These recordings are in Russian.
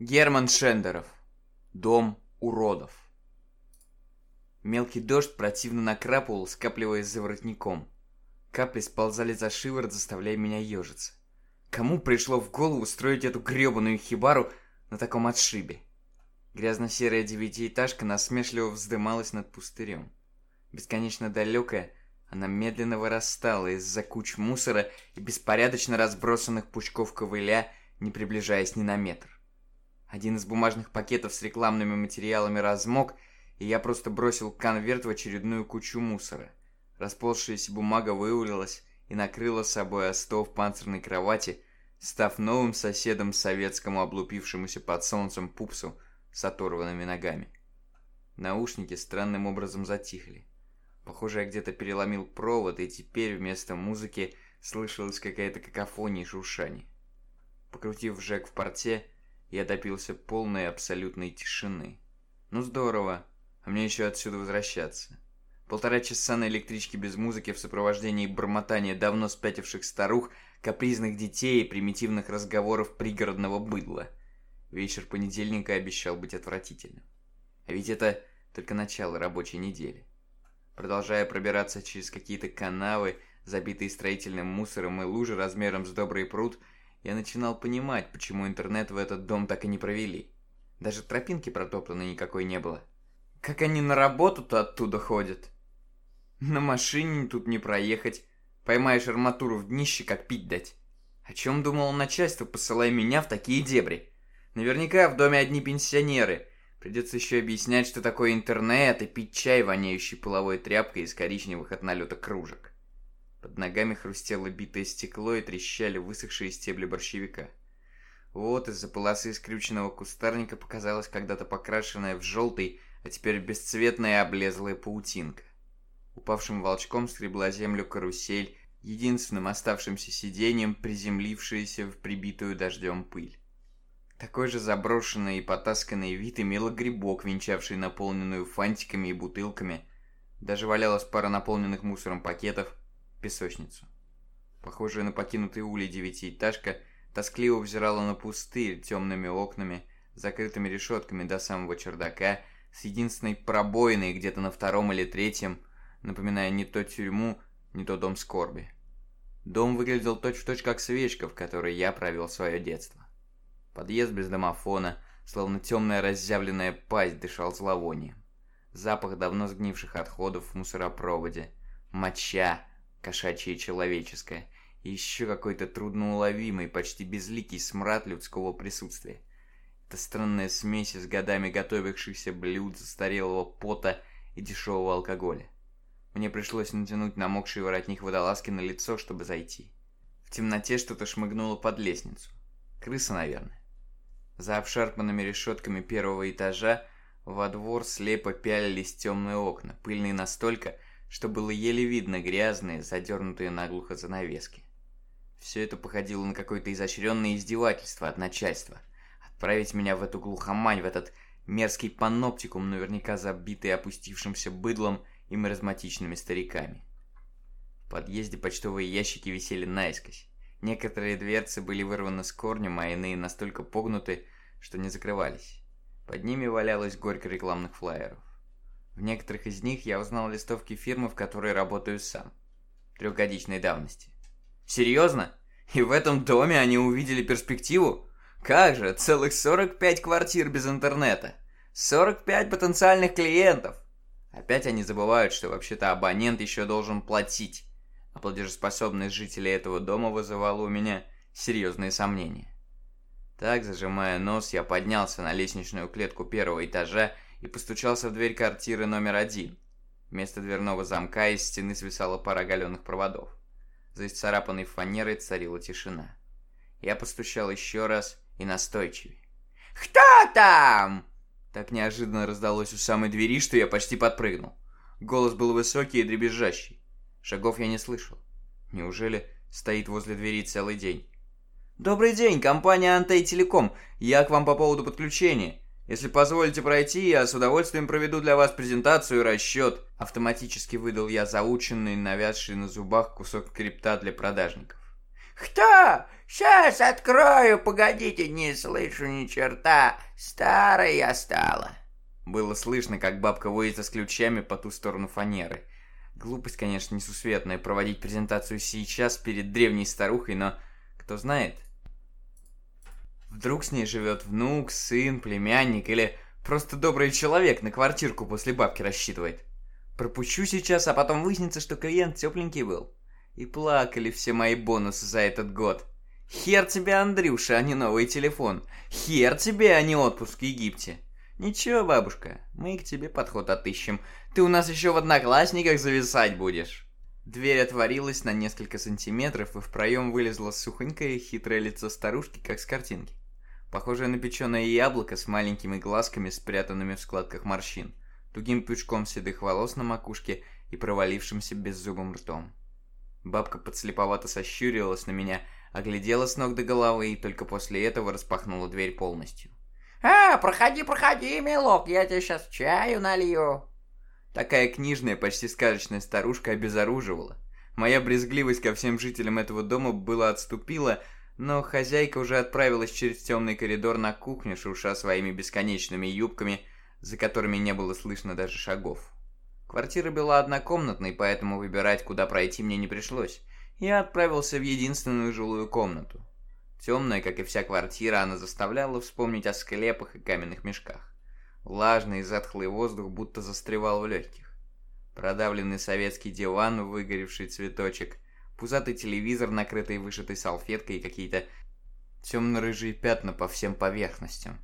Герман Шендеров. Дом уродов. Мелкий дождь противно накрапывал, скапливаясь за воротником. Капли сползали за шиворот, заставляя меня ежиться. Кому пришло в голову строить эту грёбаную хибару на таком отшибе? Грязно-серая девятиэтажка насмешливо вздымалась над пустырем. Бесконечно далекая, она медленно вырастала из-за куч мусора и беспорядочно разбросанных пучков ковыля, не приближаясь ни на метр. Один из бумажных пакетов с рекламными материалами размок, и я просто бросил конверт в очередную кучу мусора. Расползшаяся бумага вывалилась и накрыла собой остов панцирной кровати, став новым соседом советскому облупившемуся под солнцем пупсу с оторванными ногами. Наушники странным образом затихли. Похоже, я где-то переломил провод, и теперь вместо музыки слышалась какая-то какофония и шуршание. Покрутив Жек в порте, я допился полной абсолютной тишины. Ну здорово, а мне еще отсюда возвращаться. Полтора часа на электричке без музыки в сопровождении бормотания давно спятивших старух, капризных детей и примитивных разговоров пригородного быдла. Вечер понедельника обещал быть отвратительным. А ведь это только начало рабочей недели. Продолжая пробираться через какие-то канавы, забитые строительным мусором и лужи размером с добрый пруд, я начинал понимать, почему интернет в этот дом так и не провели. Даже тропинки протоптанной никакой не было. Как они на работу-то оттуда ходят? На машине тут не проехать. Поймаешь арматуру в днище, как пить дать. О чем думало начальство, посылая меня в такие дебри? Наверняка в доме одни пенсионеры. Придется еще объяснять, что такое интернет, и пить чай, воняющий половой тряпкой из коричневых от налета кружек. Под ногами хрустело битое стекло и трещали высохшие стебли борщевика. Вот из-за полосы скрюченного кустарника показалась когда-то покрашенная в желтый, а теперь бесцветная облезлая паутинка. Упавшим волчком скребла землю карусель, единственным оставшимся сиденьем, приземлившаяся в прибитую дождем пыль. Такой же заброшенный и потасканный вид имела грибок, венчавший наполненную фантиками и бутылками. Даже валялась пара наполненных мусором пакетов, песочницу. Похожая на покинутый улей девятиэтажка, тоскливо взирала на пустырь темными окнами, закрытыми решетками до самого чердака, с единственной пробоиной где-то на втором или третьем, напоминая не то тюрьму, не то дом скорби. Дом выглядел точь-в-точь -точь как свечка, в которой я провел свое детство. Подъезд без домофона, словно темная разъявленная пасть, дышал зловонием. Запах давно сгнивших отходов в мусоропроводе, моча, кошачье и человеческое, и еще какой-то трудноуловимый, почти безликий смрад людского присутствия. Это странная смесь из годами готовившихся блюд, застарелого пота и дешевого алкоголя. Мне пришлось натянуть намокший воротник водолазки на лицо, чтобы зайти. В темноте что-то шмыгнуло под лестницу. Крыса, наверное. За обшарпанными решетками первого этажа во двор слепо пялились темные окна, пыльные настолько, что было еле видно грязные, задернутые наглухо занавески. Все это походило на какое-то изощренное издевательство от начальства. Отправить меня в эту глухомань, в этот мерзкий паноптикум, наверняка забитый опустившимся быдлом и маразматичными стариками. В подъезде почтовые ящики висели наискось. Некоторые дверцы были вырваны с корнем, а иные настолько погнуты, что не закрывались. Под ними валялось горько рекламных флаеров. В некоторых из них я узнал листовки фирмы, в которой работаю сам. Трехгодичной давности. Серьезно? И в этом доме они увидели перспективу? Как же, целых 45 квартир без интернета. 45 потенциальных клиентов. Опять они забывают, что вообще-то абонент еще должен платить. А платежеспособность жителей этого дома вызывала у меня серьезные сомнения. Так, зажимая нос, я поднялся на лестничную клетку первого этажа и постучался в дверь квартиры номер один. Вместо дверного замка из стены свисала пара оголенных проводов. За исцарапанной фанерой царила тишина. Я постучал еще раз и настойчивее. «Кто там?» Так неожиданно раздалось у самой двери, что я почти подпрыгнул. Голос был высокий и дребезжащий. Шагов я не слышал. Неужели стоит возле двери целый день? «Добрый день, компания Антей Телеком. Я к вам по поводу подключения. Если позволите пройти, я с удовольствием проведу для вас презентацию и расчет. Автоматически выдал я заученный, навязший на зубах кусок крипта для продажников. «Кто? Сейчас открою, погодите, не слышу ни черта. Старая я стала. Было слышно, как бабка возится с ключами по ту сторону фанеры. Глупость, конечно, несусветная проводить презентацию сейчас перед древней старухой, но кто знает. Вдруг с ней живет внук, сын, племянник или просто добрый человек на квартирку после бабки рассчитывает. Пропущу сейчас, а потом выяснится, что клиент тепленький был. И плакали все мои бонусы за этот год. Хер тебе, Андрюша, а не новый телефон. Хер тебе, а не отпуск в Египте. Ничего, бабушка, мы к тебе подход отыщем. Ты у нас еще в одноклассниках зависать будешь. Дверь отворилась на несколько сантиметров, и в проем вылезло сухонькое хитрое лицо старушки, как с картинки. Похожее на печеное яблоко с маленькими глазками, спрятанными в складках морщин, тугим пучком седых волос на макушке и провалившимся беззубым ртом. Бабка подслеповато сощурилась на меня, оглядела с ног до головы и только после этого распахнула дверь полностью. «А, проходи, проходи, милок, я тебе сейчас чаю налью». Такая книжная, почти сказочная старушка обезоруживала. Моя брезгливость ко всем жителям этого дома была отступила, но хозяйка уже отправилась через темный коридор на кухню, шурша своими бесконечными юбками, за которыми не было слышно даже шагов. Квартира была однокомнатной, поэтому выбирать, куда пройти, мне не пришлось. Я отправился в единственную жилую комнату. Темная, как и вся квартира, она заставляла вспомнить о склепах и каменных мешках. Влажный и затхлый воздух будто застревал в легких. Продавленный советский диван, выгоревший цветочек, пузатый телевизор, накрытый вышитой салфеткой и какие-то темно-рыжие пятна по всем поверхностям.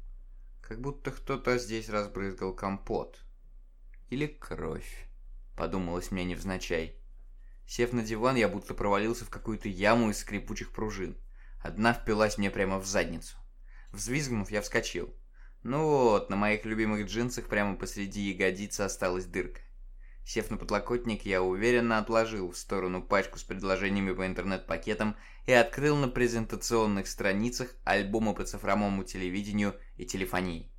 Как будто кто-то здесь разбрызгал компот. Или кровь, подумалось мне невзначай. Сев на диван, я будто провалился в какую-то яму из скрипучих пружин. Одна впилась мне прямо в задницу. Взвизгнув, я вскочил. Ну вот, на моих любимых джинсах прямо посреди ягодицы осталась дырка. Сев на подлокотник, я уверенно отложил в сторону пачку с предложениями по интернет-пакетам и открыл на презентационных страницах альбомы по цифровому телевидению и телефонии.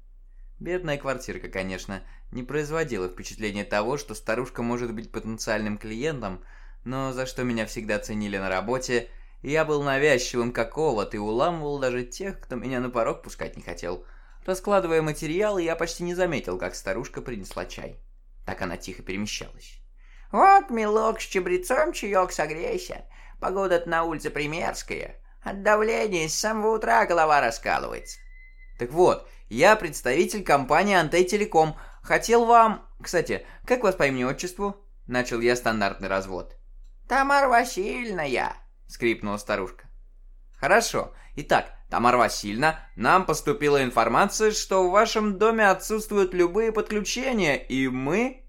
Бедная квартирка, конечно, не производила впечатления того, что старушка может быть потенциальным клиентом, но за что меня всегда ценили на работе – я был навязчивым как овод и уламывал даже тех, кто меня на порог пускать не хотел. Раскладывая материалы, я почти не заметил, как старушка принесла чай. Так она тихо перемещалась. «Вот, милок, с чабрецом чаек согрейся. Погода-то на улице примерская. От давления с самого утра голова раскалывается». «Так вот, я представитель компании Антей-Телеком. Хотел вам... Кстати, как вас по имени-отчеству?» Начал я стандартный развод. «Тамара Васильевна я», — скрипнула старушка. «Хорошо. Итак, Тамара Васильевна, нам поступила информация, что в вашем доме отсутствуют любые подключения, и мы...»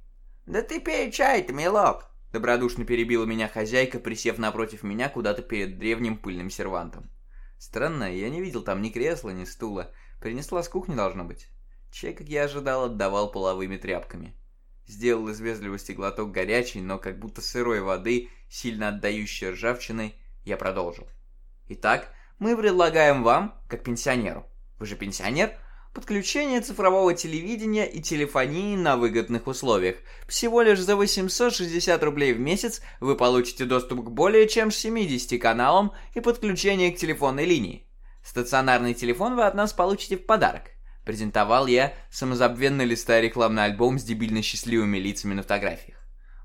«Да ты пей чай-то, милок!» Добродушно перебила меня хозяйка, присев напротив меня куда-то перед древним пыльным сервантом. Странно, я не видел там ни кресла, ни стула. Принесла с кухни, должно быть. Чай, как я ожидал, отдавал половыми тряпками. Сделал из вежливости глоток горячей, но как будто сырой воды, сильно отдающей ржавчиной, я продолжил. Итак, мы предлагаем вам, как пенсионеру, вы же пенсионер, подключение цифрового телевидения и телефонии на выгодных условиях. Всего лишь за 860 рублей в месяц вы получите доступ к более чем 70 каналам и подключение к телефонной линии. Стационарный телефон вы от нас получите в подарок. Презентовал я, самозабвенно листая рекламный альбом с дебильно счастливыми лицами на фотографиях.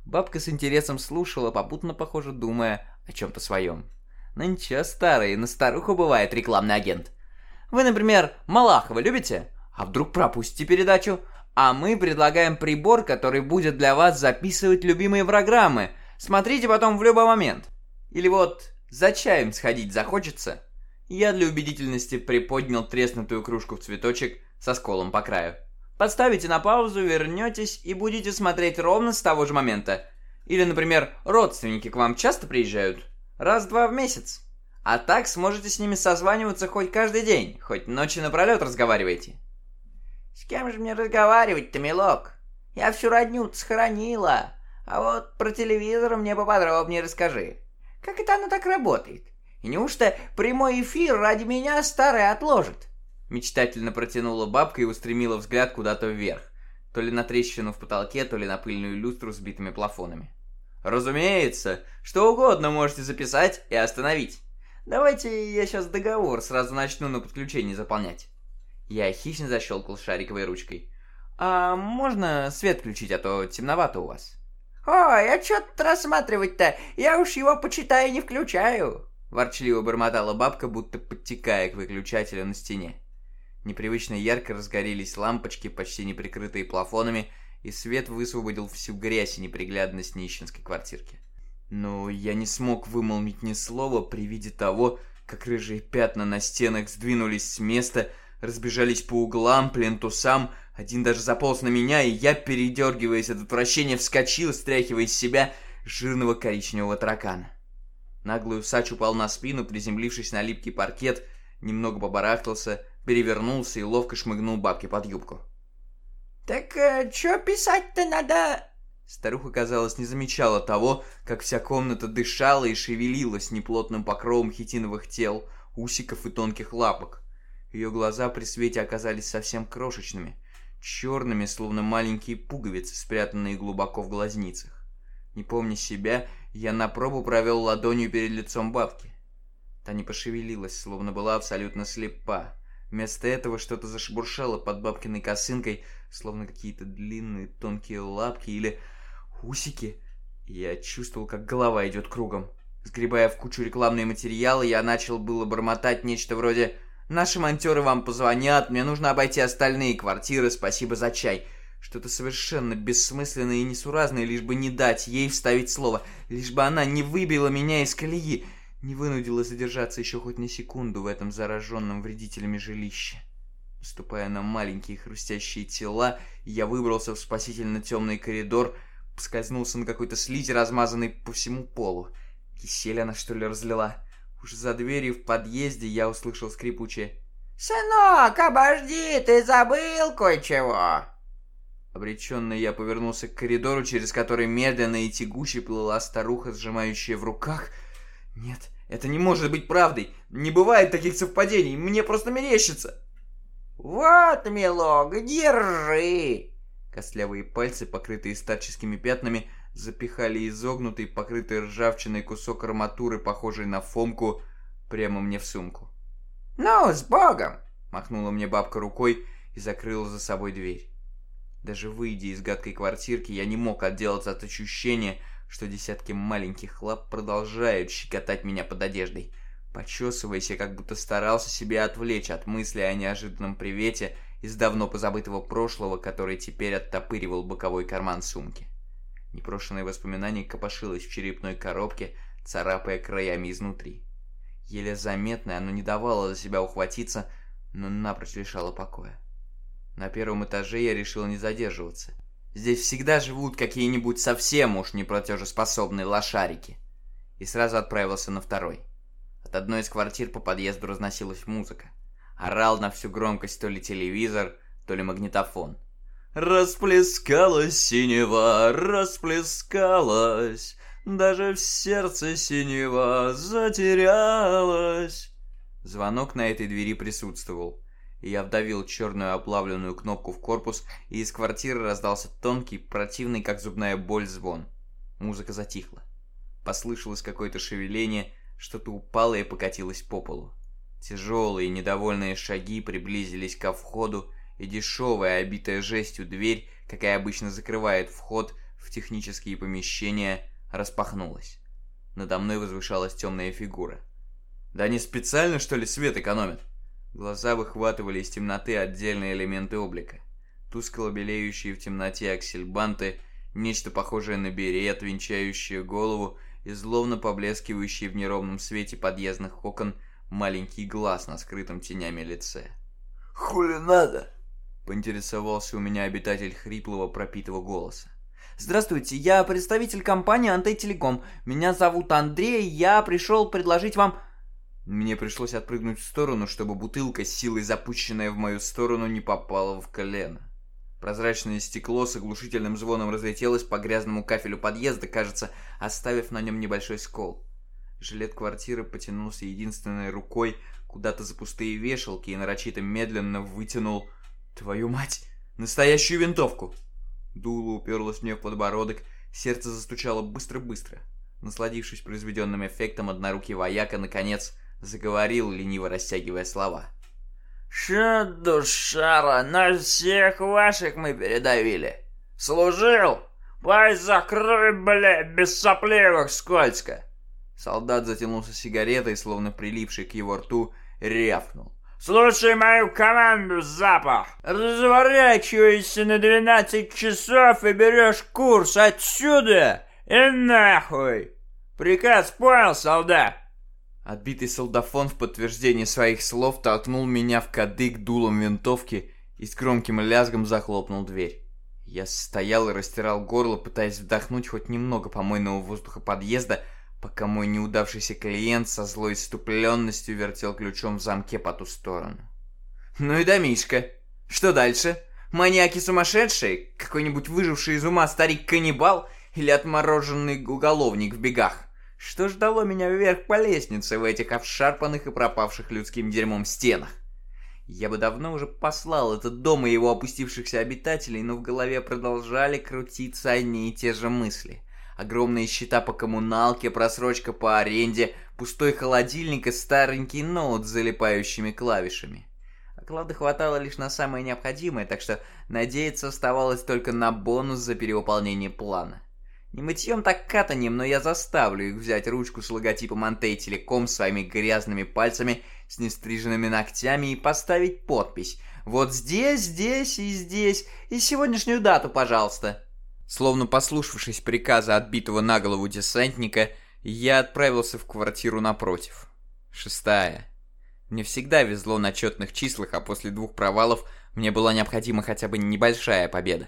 Бабка с интересом слушала, попутно, похоже, думая о чем-то своем. Ничего, старый, на старуху бывает рекламный агент. Вы, например, Малахова любите? А вдруг пропустите передачу? А мы предлагаем прибор, который будет для вас записывать любимые программы. Смотрите потом в любой момент. Или вот за чаем сходить захочется? Я для убедительности приподнял треснутую кружку в цветочек со сколом по краю. Подставите на паузу, вернетесь и будете смотреть ровно с того же момента. Или, например, родственники к вам часто приезжают? Раз-два в месяц. А так сможете с ними созваниваться хоть каждый день, хоть ночи напролет разговариваете. С кем же мне разговаривать-то, милок? Я всю родню сохранила. А вот про телевизор мне поподробнее расскажи. Как это оно так работает? И неужто прямой эфир ради меня старый отложит? Мечтательно протянула бабка и устремила взгляд куда-то вверх. То ли на трещину в потолке, то ли на пыльную люстру с битыми плафонами. «Разумеется, что угодно можете записать и остановить. Давайте я сейчас договор сразу начну на подключение заполнять. Я хищно защелкал шариковой ручкой. А можно свет включить, а то темновато у вас. Ой, а что тут рассматривать-то? Я уж его, почитаю, не включаю. Ворчливо бормотала бабка, будто подтекая к выключателю на стене. Непривычно ярко разгорелись лампочки, почти не прикрытые плафонами, и свет высвободил всю грязь и неприглядность нищенской квартирки. Но я не смог вымолвить ни слова при виде того, как рыжие пятна на стенах сдвинулись с места, разбежались по углам, плинтусам, один даже заполз на меня, и я, передергиваясь от отвращения, вскочил, стряхивая из себя жирного коричневого таракана. Наглый усач упал на спину, приземлившись на липкий паркет, немного побарахтался, перевернулся и ловко шмыгнул бабке под юбку. «Так э, чё писать-то надо?» Старуха, казалось, не замечала того, как вся комната дышала и шевелилась неплотным покровом хитиновых тел, усиков и тонких лапок. Ее глаза при свете оказались совсем крошечными, черными, словно маленькие пуговицы, спрятанные глубоко в глазницах. Не помня себя, я на пробу провел ладонью перед лицом бабки. Та не пошевелилась, словно была абсолютно слепа. Вместо этого что-то зашебуршало под бабкиной косынкой, словно какие-то длинные тонкие лапки или усики. Я чувствовал, как голова идет кругом. Сгребая в кучу рекламные материалы, я начал было бормотать нечто вроде «Наши монтеры вам позвонят, мне нужно обойти остальные квартиры, спасибо за чай». Что-то совершенно бессмысленное и несуразное, лишь бы не дать ей вставить слово, лишь бы она не выбила меня из колеи не вынудила задержаться еще хоть на секунду в этом зараженном вредителями жилище. Ступая на маленькие хрустящие тела, я выбрался в спасительно темный коридор, поскользнулся на какой-то слизи, размазанный по всему полу. Кисель она, что ли, разлила? Уж за дверью в подъезде я услышал скрипучее «Сынок, обожди, ты забыл кое-чего!» Обреченно я повернулся к коридору, через который медленно и тягуще плыла старуха, сжимающая в руках нет, это не может быть правдой. Не бывает таких совпадений. Мне просто мерещится. Вот, милок, держи. Костлявые пальцы, покрытые старческими пятнами, запихали изогнутый, покрытый ржавчиной кусок арматуры, похожий на фомку, прямо мне в сумку. «Ну, с Богом!» — махнула мне бабка рукой и закрыла за собой дверь. Даже выйдя из гадкой квартирки, я не мог отделаться от ощущения, что десятки маленьких лап продолжают щекотать меня под одеждой. Почесываясь, я как будто старался себя отвлечь от мысли о неожиданном привете из давно позабытого прошлого, который теперь оттопыривал боковой карман сумки. Непрошенное воспоминание копошилось в черепной коробке, царапая краями изнутри. Еле заметное, оно не давало за себя ухватиться, но напрочь лишало покоя. На первом этаже я решил не задерживаться. Здесь всегда живут какие-нибудь совсем уж неплатежеспособные лошарики. И сразу отправился на второй. От одной из квартир по подъезду разносилась музыка. Орал на всю громкость то ли телевизор, то ли магнитофон. Расплескалась синева, расплескалась, Даже в сердце синева затерялась. Звонок на этой двери присутствовал. Я вдавил черную оплавленную кнопку в корпус, и из квартиры раздался тонкий, противный, как зубная боль, звон. Музыка затихла. Послышалось какое-то шевеление, что-то упало и покатилось по полу. Тяжелые, недовольные шаги приблизились ко входу, и дешевая, обитая жестью дверь, какая обычно закрывает вход в технические помещения, распахнулась. Надо мной возвышалась темная фигура. «Да они специально, что ли, свет экономят?» Глаза выхватывали из темноты отдельные элементы облика. Тускло белеющие в темноте аксельбанты, нечто похожее на берет, венчающее голову и зловно поблескивающий в неровном свете подъездных окон маленький глаз на скрытом тенями лице. «Хули надо?» — поинтересовался у меня обитатель хриплого пропитого голоса. «Здравствуйте, я представитель компании «Антителеком». Меня зовут Андрей, я пришел предложить вам...» Мне пришлось отпрыгнуть в сторону, чтобы бутылка, силой запущенная в мою сторону, не попала в колено. Прозрачное стекло с оглушительным звоном разлетелось по грязному кафелю подъезда, кажется, оставив на нем небольшой скол. Жилет квартиры потянулся единственной рукой куда-то за пустые вешалки и нарочито медленно вытянул... Твою мать! Настоящую винтовку! Дуло уперлось мне в подбородок, сердце застучало быстро-быстро. Насладившись произведенным эффектом, однорукий вояка, наконец, заговорил, лениво растягивая слова. «Шадушара, на всех ваших мы передавили. Служил? Пай закрой, бля, без сопливых скользко!» Солдат затянулся сигаретой, словно прилипший к его рту, рявкнул. «Слушай мою команду, запах! Разворачивайся на 12 часов и берешь курс отсюда и нахуй! Приказ понял, солдат?» Отбитый солдафон в подтверждение своих слов толкнул меня в кадык дулом винтовки и с громким лязгом захлопнул дверь. Я стоял и растирал горло, пытаясь вдохнуть хоть немного помойного воздуха подъезда, пока мой неудавшийся клиент со злой иступленностью вертел ключом в замке по ту сторону. «Ну и домишка. Что дальше? Маньяки сумасшедшие? Какой-нибудь выживший из ума старик-каннибал? Или отмороженный уголовник в бегах?» Что ждало меня вверх по лестнице в этих обшарпанных и пропавших людским дерьмом стенах? Я бы давно уже послал этот дом и его опустившихся обитателей, но в голове продолжали крутиться одни и те же мысли. Огромные счета по коммуналке, просрочка по аренде, пустой холодильник и старенький ноут с залипающими клавишами. Оклада хватало лишь на самое необходимое, так что надеяться оставалось только на бонус за перевыполнение плана. Не мытьем так катанием, но я заставлю их взять ручку с логотипом Антей Телеком своими грязными пальцами с нестриженными ногтями и поставить подпись. Вот здесь, здесь и здесь, и сегодняшнюю дату, пожалуйста. Словно послушавшись приказа отбитого на голову десантника, я отправился в квартиру напротив. Шестая. Мне всегда везло на четных числах, а после двух провалов мне была необходима хотя бы небольшая победа.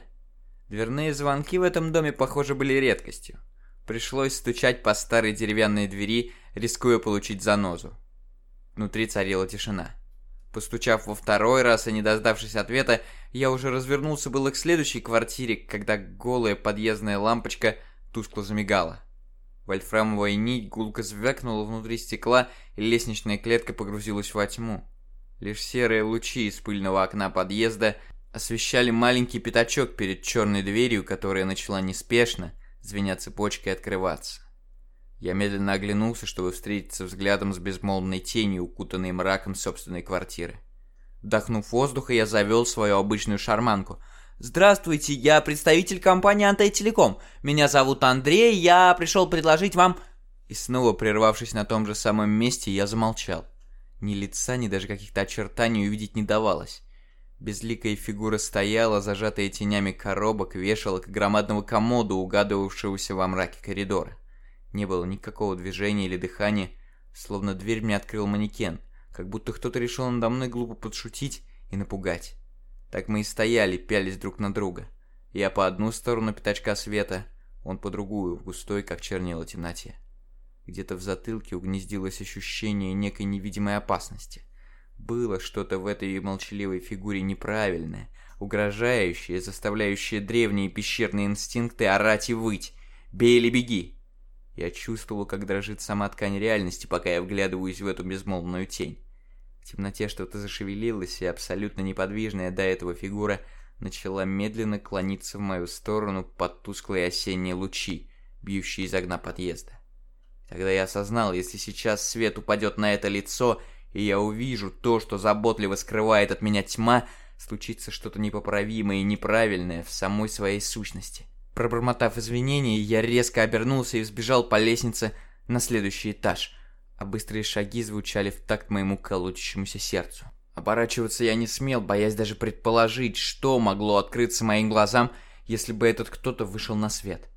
Дверные звонки в этом доме, похоже, были редкостью. Пришлось стучать по старой деревянной двери, рискуя получить занозу. Внутри царила тишина. Постучав во второй раз и не дождавшись ответа, я уже развернулся было к следующей квартире, когда голая подъездная лампочка тускло замигала. Вольфрамовая нить гулко звякнула внутри стекла, и лестничная клетка погрузилась во тьму. Лишь серые лучи из пыльного окна подъезда освещали маленький пятачок перед черной дверью, которая начала неспешно, звеня цепочкой, открываться. Я медленно оглянулся, чтобы встретиться взглядом с безмолвной тенью, укутанной мраком собственной квартиры. Вдохнув воздуха, я завел свою обычную шарманку. «Здравствуйте, я представитель компании Антей-Телеком. Меня зовут Андрей, я пришел предложить вам...» И снова, прервавшись на том же самом месте, я замолчал. Ни лица, ни даже каких-то очертаний увидеть не давалось. Безликая фигура стояла, зажатая тенями коробок, вешалок и громадного комода, угадывавшегося во мраке коридора. Не было никакого движения или дыхания, словно дверь мне открыл манекен, как будто кто-то решил надо мной глупо подшутить и напугать. Так мы и стояли, пялись друг на друга. Я по одну сторону пятачка света, он по другую, в густой, как чернила темноте. Где-то в затылке угнездилось ощущение некой невидимой опасности – было что-то в этой молчаливой фигуре неправильное, угрожающее, заставляющее древние пещерные инстинкты орать и выть. «Бей или беги!» Я чувствовал, как дрожит сама ткань реальности, пока я вглядываюсь в эту безмолвную тень. В темноте что-то зашевелилось, и абсолютно неподвижная до этого фигура начала медленно клониться в мою сторону под тусклые осенние лучи, бьющие из окна подъезда. Тогда я осознал, если сейчас свет упадет на это лицо, и я увижу то, что заботливо скрывает от меня тьма, случится что-то непоправимое и неправильное в самой своей сущности. Пробормотав извинения, я резко обернулся и взбежал по лестнице на следующий этаж, а быстрые шаги звучали в такт моему колотящемуся сердцу. Оборачиваться я не смел, боясь даже предположить, что могло открыться моим глазам, если бы этот кто-то вышел на свет.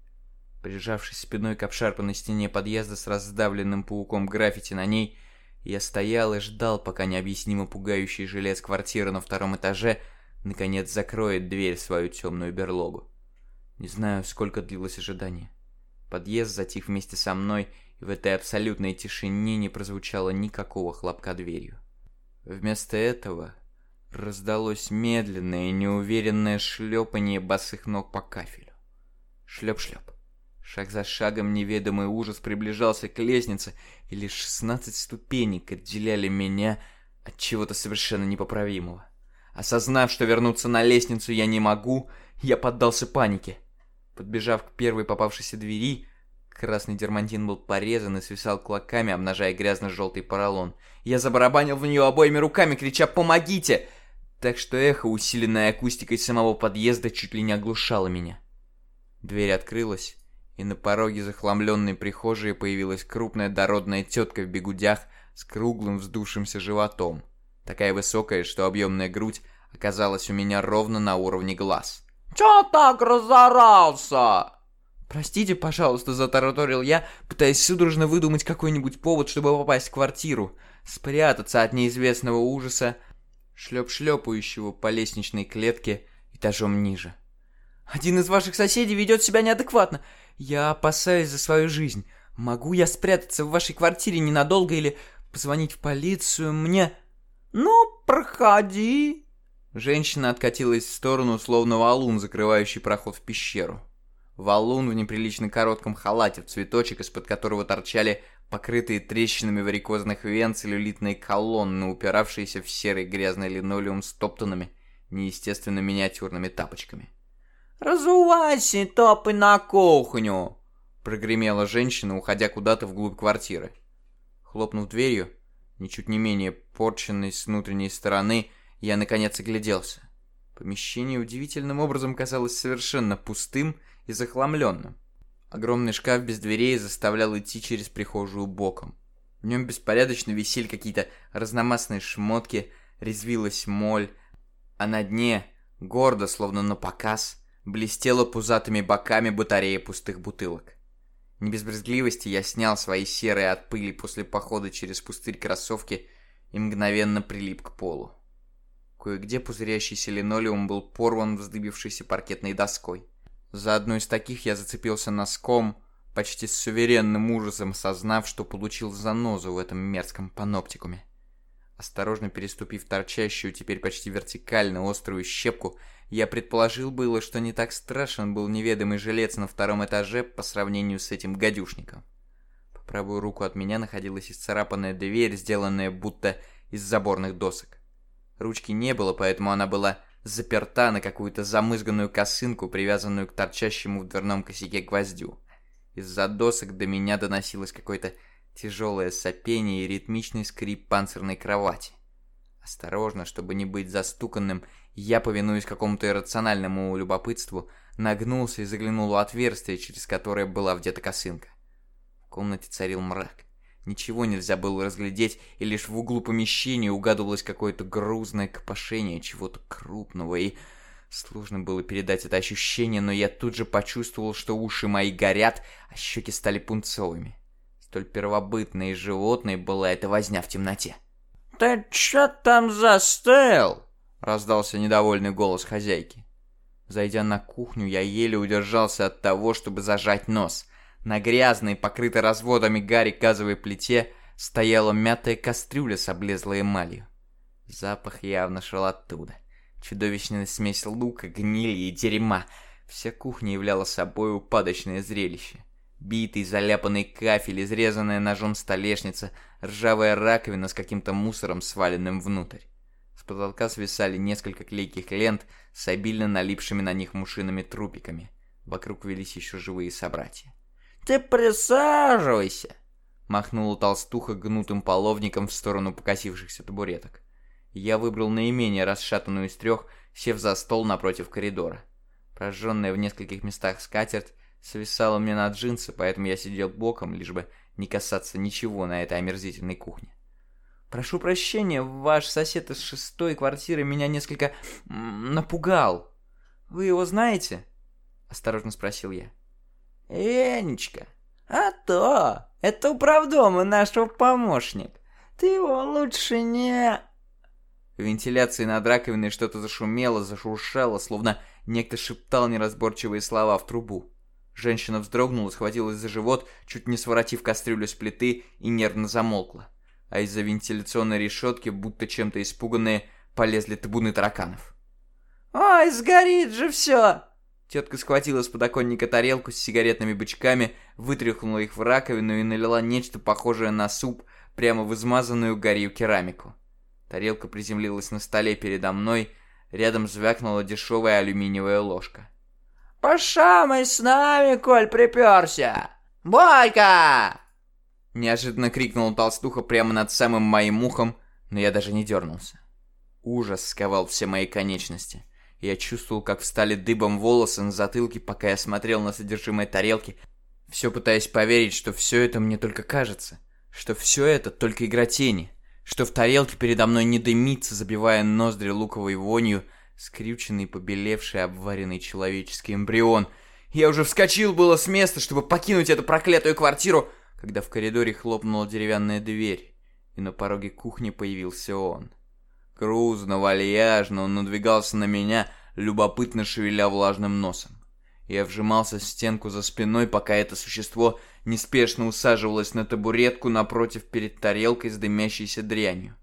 Прижавшись спиной к обшарпанной стене подъезда с раздавленным пауком граффити на ней, я стоял и ждал, пока необъяснимо пугающий жилец квартиры на втором этаже наконец закроет дверь в свою темную берлогу. Не знаю, сколько длилось ожидание. Подъезд затих вместе со мной, и в этой абсолютной тишине не прозвучало никакого хлопка дверью. Вместо этого раздалось медленное и неуверенное шлепание босых ног по кафелю. Шлеп-шлеп. Шаг за шагом неведомый ужас приближался к лестнице, и лишь шестнадцать ступенек отделяли меня от чего-то совершенно непоправимого. Осознав, что вернуться на лестницу я не могу, я поддался панике. Подбежав к первой попавшейся двери, Красный дермантин был порезан и свисал клоками, обнажая грязно-желтый поролон. Я забарабанил в нее обоими руками, крича «Помогите!» Так что эхо, усиленное акустикой самого подъезда, чуть ли не оглушало меня. Дверь открылась, и на пороге захламленной прихожей появилась крупная дородная тетка в бегудях с круглым вздувшимся животом. Такая высокая, что объемная грудь оказалась у меня ровно на уровне глаз. «Чё так разорался?» «Простите, пожалуйста», — затараторил я, пытаясь судорожно выдумать какой-нибудь повод, чтобы попасть в квартиру, спрятаться от неизвестного ужаса, шлеп-шлепающего по лестничной клетке этажом ниже. «Один из ваших соседей ведет себя неадекватно. Я опасаюсь за свою жизнь. Могу я спрятаться в вашей квартире ненадолго или позвонить в полицию? Мне...» «Ну, проходи». Женщина откатилась в сторону, словно валун, закрывающий проход в пещеру. Валун в неприлично коротком халате, в цветочек, из-под которого торчали покрытые трещинами варикозных вен целлюлитные колонны, упиравшиеся в серый грязный линолеум с топтанными, неестественно миниатюрными тапочками. «Разувайся, топай на кухню!» Прогремела женщина, уходя куда-то вглубь квартиры. Хлопнув дверью, ничуть не менее порченной с внутренней стороны, я наконец огляделся. Помещение удивительным образом казалось совершенно пустым и захламленным. Огромный шкаф без дверей заставлял идти через прихожую боком. В нем беспорядочно висели какие-то разномастные шмотки, резвилась моль, а на дне, гордо, словно на показ, блестела пузатыми боками батарея пустых бутылок. Не без брезгливости я снял свои серые от пыли после похода через пустырь кроссовки и мгновенно прилип к полу. Кое-где пузырящийся линолеум был порван вздыбившейся паркетной доской. За одну из таких я зацепился носком, почти с суверенным ужасом сознав, что получил занозу в этом мерзком паноптикуме. Осторожно переступив торчащую, теперь почти вертикально острую щепку, я предположил было, что не так страшен был неведомый жилец на втором этаже по сравнению с этим гадюшником. По правую руку от меня находилась исцарапанная дверь, сделанная будто из заборных досок. Ручки не было, поэтому она была заперта на какую-то замызганную косынку, привязанную к торчащему в дверном косяке гвоздю. Из-за досок до меня доносилось какое-то тяжелое сопение и ритмичный скрип панцирной кровати. Осторожно, чтобы не быть застуканным, я, повинуясь какому-то иррациональному любопытству, нагнулся и заглянул в отверстие, через которое была где-то косынка. В комнате царил мрак. Ничего нельзя было разглядеть, и лишь в углу помещения угадывалось какое-то грузное копошение чего-то крупного, и сложно было передать это ощущение, но я тут же почувствовал, что уши мои горят, а щеки стали пунцовыми. Столь первобытной и животной была эта возня в темноте. «Ты чё там застыл?» — раздался недовольный голос хозяйки. Зайдя на кухню, я еле удержался от того, чтобы зажать нос — на грязной, покрытой разводами гари газовой плите стояла мятая кастрюля с облезлой эмалью. Запах явно шел оттуда. Чудовищная смесь лука, гнили и дерьма. Вся кухня являла собой упадочное зрелище. Битый, заляпанный кафель, изрезанная ножом столешница, ржавая раковина с каким-то мусором, сваленным внутрь. С потолка свисали несколько клейких лент с обильно налипшими на них мушиными трупиками. Вокруг велись еще живые собратья. «Ты присаживайся!» Махнула толстуха гнутым половником в сторону покосившихся табуреток. Я выбрал наименее расшатанную из трех, сев за стол напротив коридора. Прожженная в нескольких местах скатерть свисала мне на джинсы, поэтому я сидел боком, лишь бы не касаться ничего на этой омерзительной кухне. «Прошу прощения, ваш сосед из шестой квартиры меня несколько напугал. Вы его знаете?» — осторожно спросил я. «Венечка, а то, это управдома нашего помощник. Ты его лучше не...» В вентиляции над раковиной что-то зашумело, зашуршало, словно некто шептал неразборчивые слова в трубу. Женщина вздрогнула, схватилась за живот, чуть не своротив кастрюлю с плиты и нервно замолкла. А из-за вентиляционной решетки, будто чем-то испуганные, полезли табуны тараканов. «Ой, сгорит же все!» Тетка схватила с подоконника тарелку с сигаретными бычками, вытряхнула их в раковину и налила нечто похожее на суп прямо в измазанную гарью керамику. Тарелка приземлилась на столе передо мной, рядом звякнула дешевая алюминиевая ложка. «Пошамай с нами, коль приперся! «Борька!» Неожиданно крикнул толстуха прямо над самым моим ухом, но я даже не дернулся. Ужас сковал все мои конечности. Я чувствовал, как встали дыбом волосы на затылке, пока я смотрел на содержимое тарелки, все пытаясь поверить, что все это мне только кажется, что все это только игра тени, что в тарелке передо мной не дымится, забивая ноздри луковой вонью, скрюченный, побелевший, обваренный человеческий эмбрион. Я уже вскочил было с места, чтобы покинуть эту проклятую квартиру, когда в коридоре хлопнула деревянная дверь, и на пороге кухни появился он. Грузно, вальяжно он надвигался на меня, любопытно шевеля влажным носом. Я вжимался в стенку за спиной, пока это существо неспешно усаживалось на табуретку напротив перед тарелкой с дымящейся дрянью.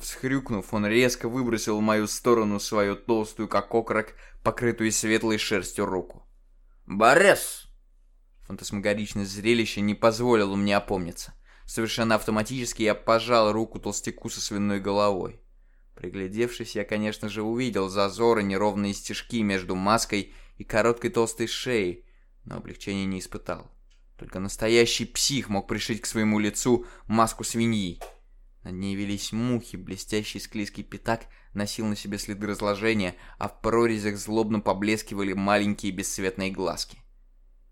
Всхрюкнув, он резко выбросил в мою сторону свою толстую, как окорок, покрытую светлой шерстью руку. «Борис!» Фантасмагоричное зрелище не позволило мне опомниться. Совершенно автоматически я пожал руку толстяку со свиной головой. Приглядевшись, я, конечно же, увидел зазоры, неровные стежки между маской и короткой толстой шеей, но облегчения не испытал. Только настоящий псих мог пришить к своему лицу маску свиньи. Над ней велись мухи, блестящий склизкий пятак носил на себе следы разложения, а в прорезях злобно поблескивали маленькие бесцветные глазки.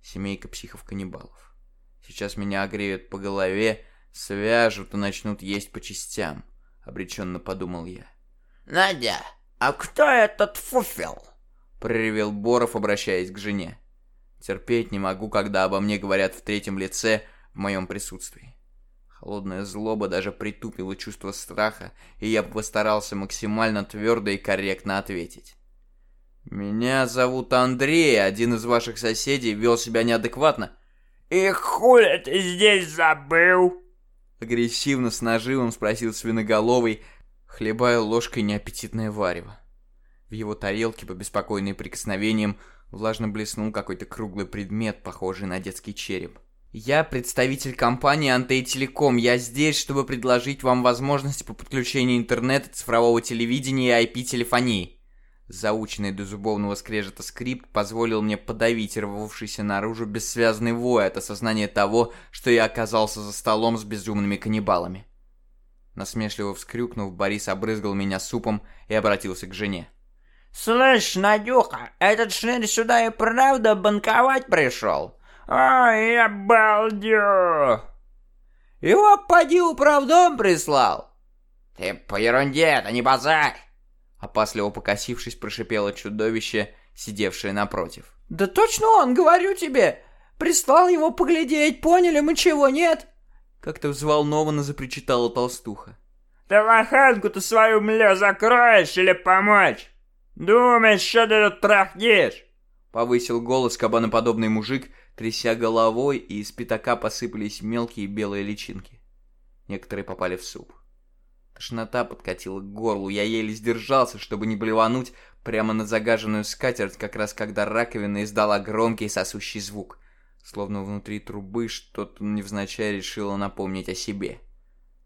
Семейка психов-каннибалов. Сейчас меня огреют по голове, свяжут и начнут есть по частям, обреченно подумал я. «Надя, а кто этот фуфел?» проревел Боров, обращаясь к жене. Терпеть не могу, когда обо мне говорят в третьем лице в моем присутствии. Холодная злоба даже притупила чувство страха, и я постарался максимально твердо и корректно ответить. «Меня зовут Андрей, один из ваших соседей вел себя неадекватно». «И хули ты здесь забыл?» Агрессивно с наживом спросил свиноголовый, хлебая ложкой неаппетитное варево. В его тарелке, по беспокойным прикосновениям, влажно блеснул какой-то круглый предмет, похожий на детский череп. «Я представитель компании Антей-Телеком. Я здесь, чтобы предложить вам возможности по подключению интернета, цифрового телевидения и IP-телефонии». Заученный до зубовного скрежета скрипт позволил мне подавить рвавшийся наружу бессвязный вой от осознания того, что я оказался за столом с безумными каннибалами. Насмешливо вскрюкнув, Борис обрызгал меня супом и обратился к жене. «Слышь, Надюха, этот шнырь сюда и правда банковать пришел?» «Ой, обалдю!» «Его поди управдом прислал!» «Ты по ерунде, это не базарь!» Опасливо покосившись, прошипело чудовище, сидевшее напротив. «Да точно он, говорю тебе! Прислал его поглядеть, поняли мы чего, нет?» Как-то взволнованно запричитала толстуха. «Ты лоханку-то свою, мля, закроешь или помочь? Думаешь, что ты тут трахнешь?» Повысил голос кабаноподобный мужик, тряся головой, и из пятака посыпались мелкие белые личинки. Некоторые попали в суп. Тошнота подкатила к горлу, я еле сдержался, чтобы не блевануть прямо на загаженную скатерть, как раз когда раковина издала громкий сосущий звук. Словно внутри трубы что-то невзначай решило напомнить о себе.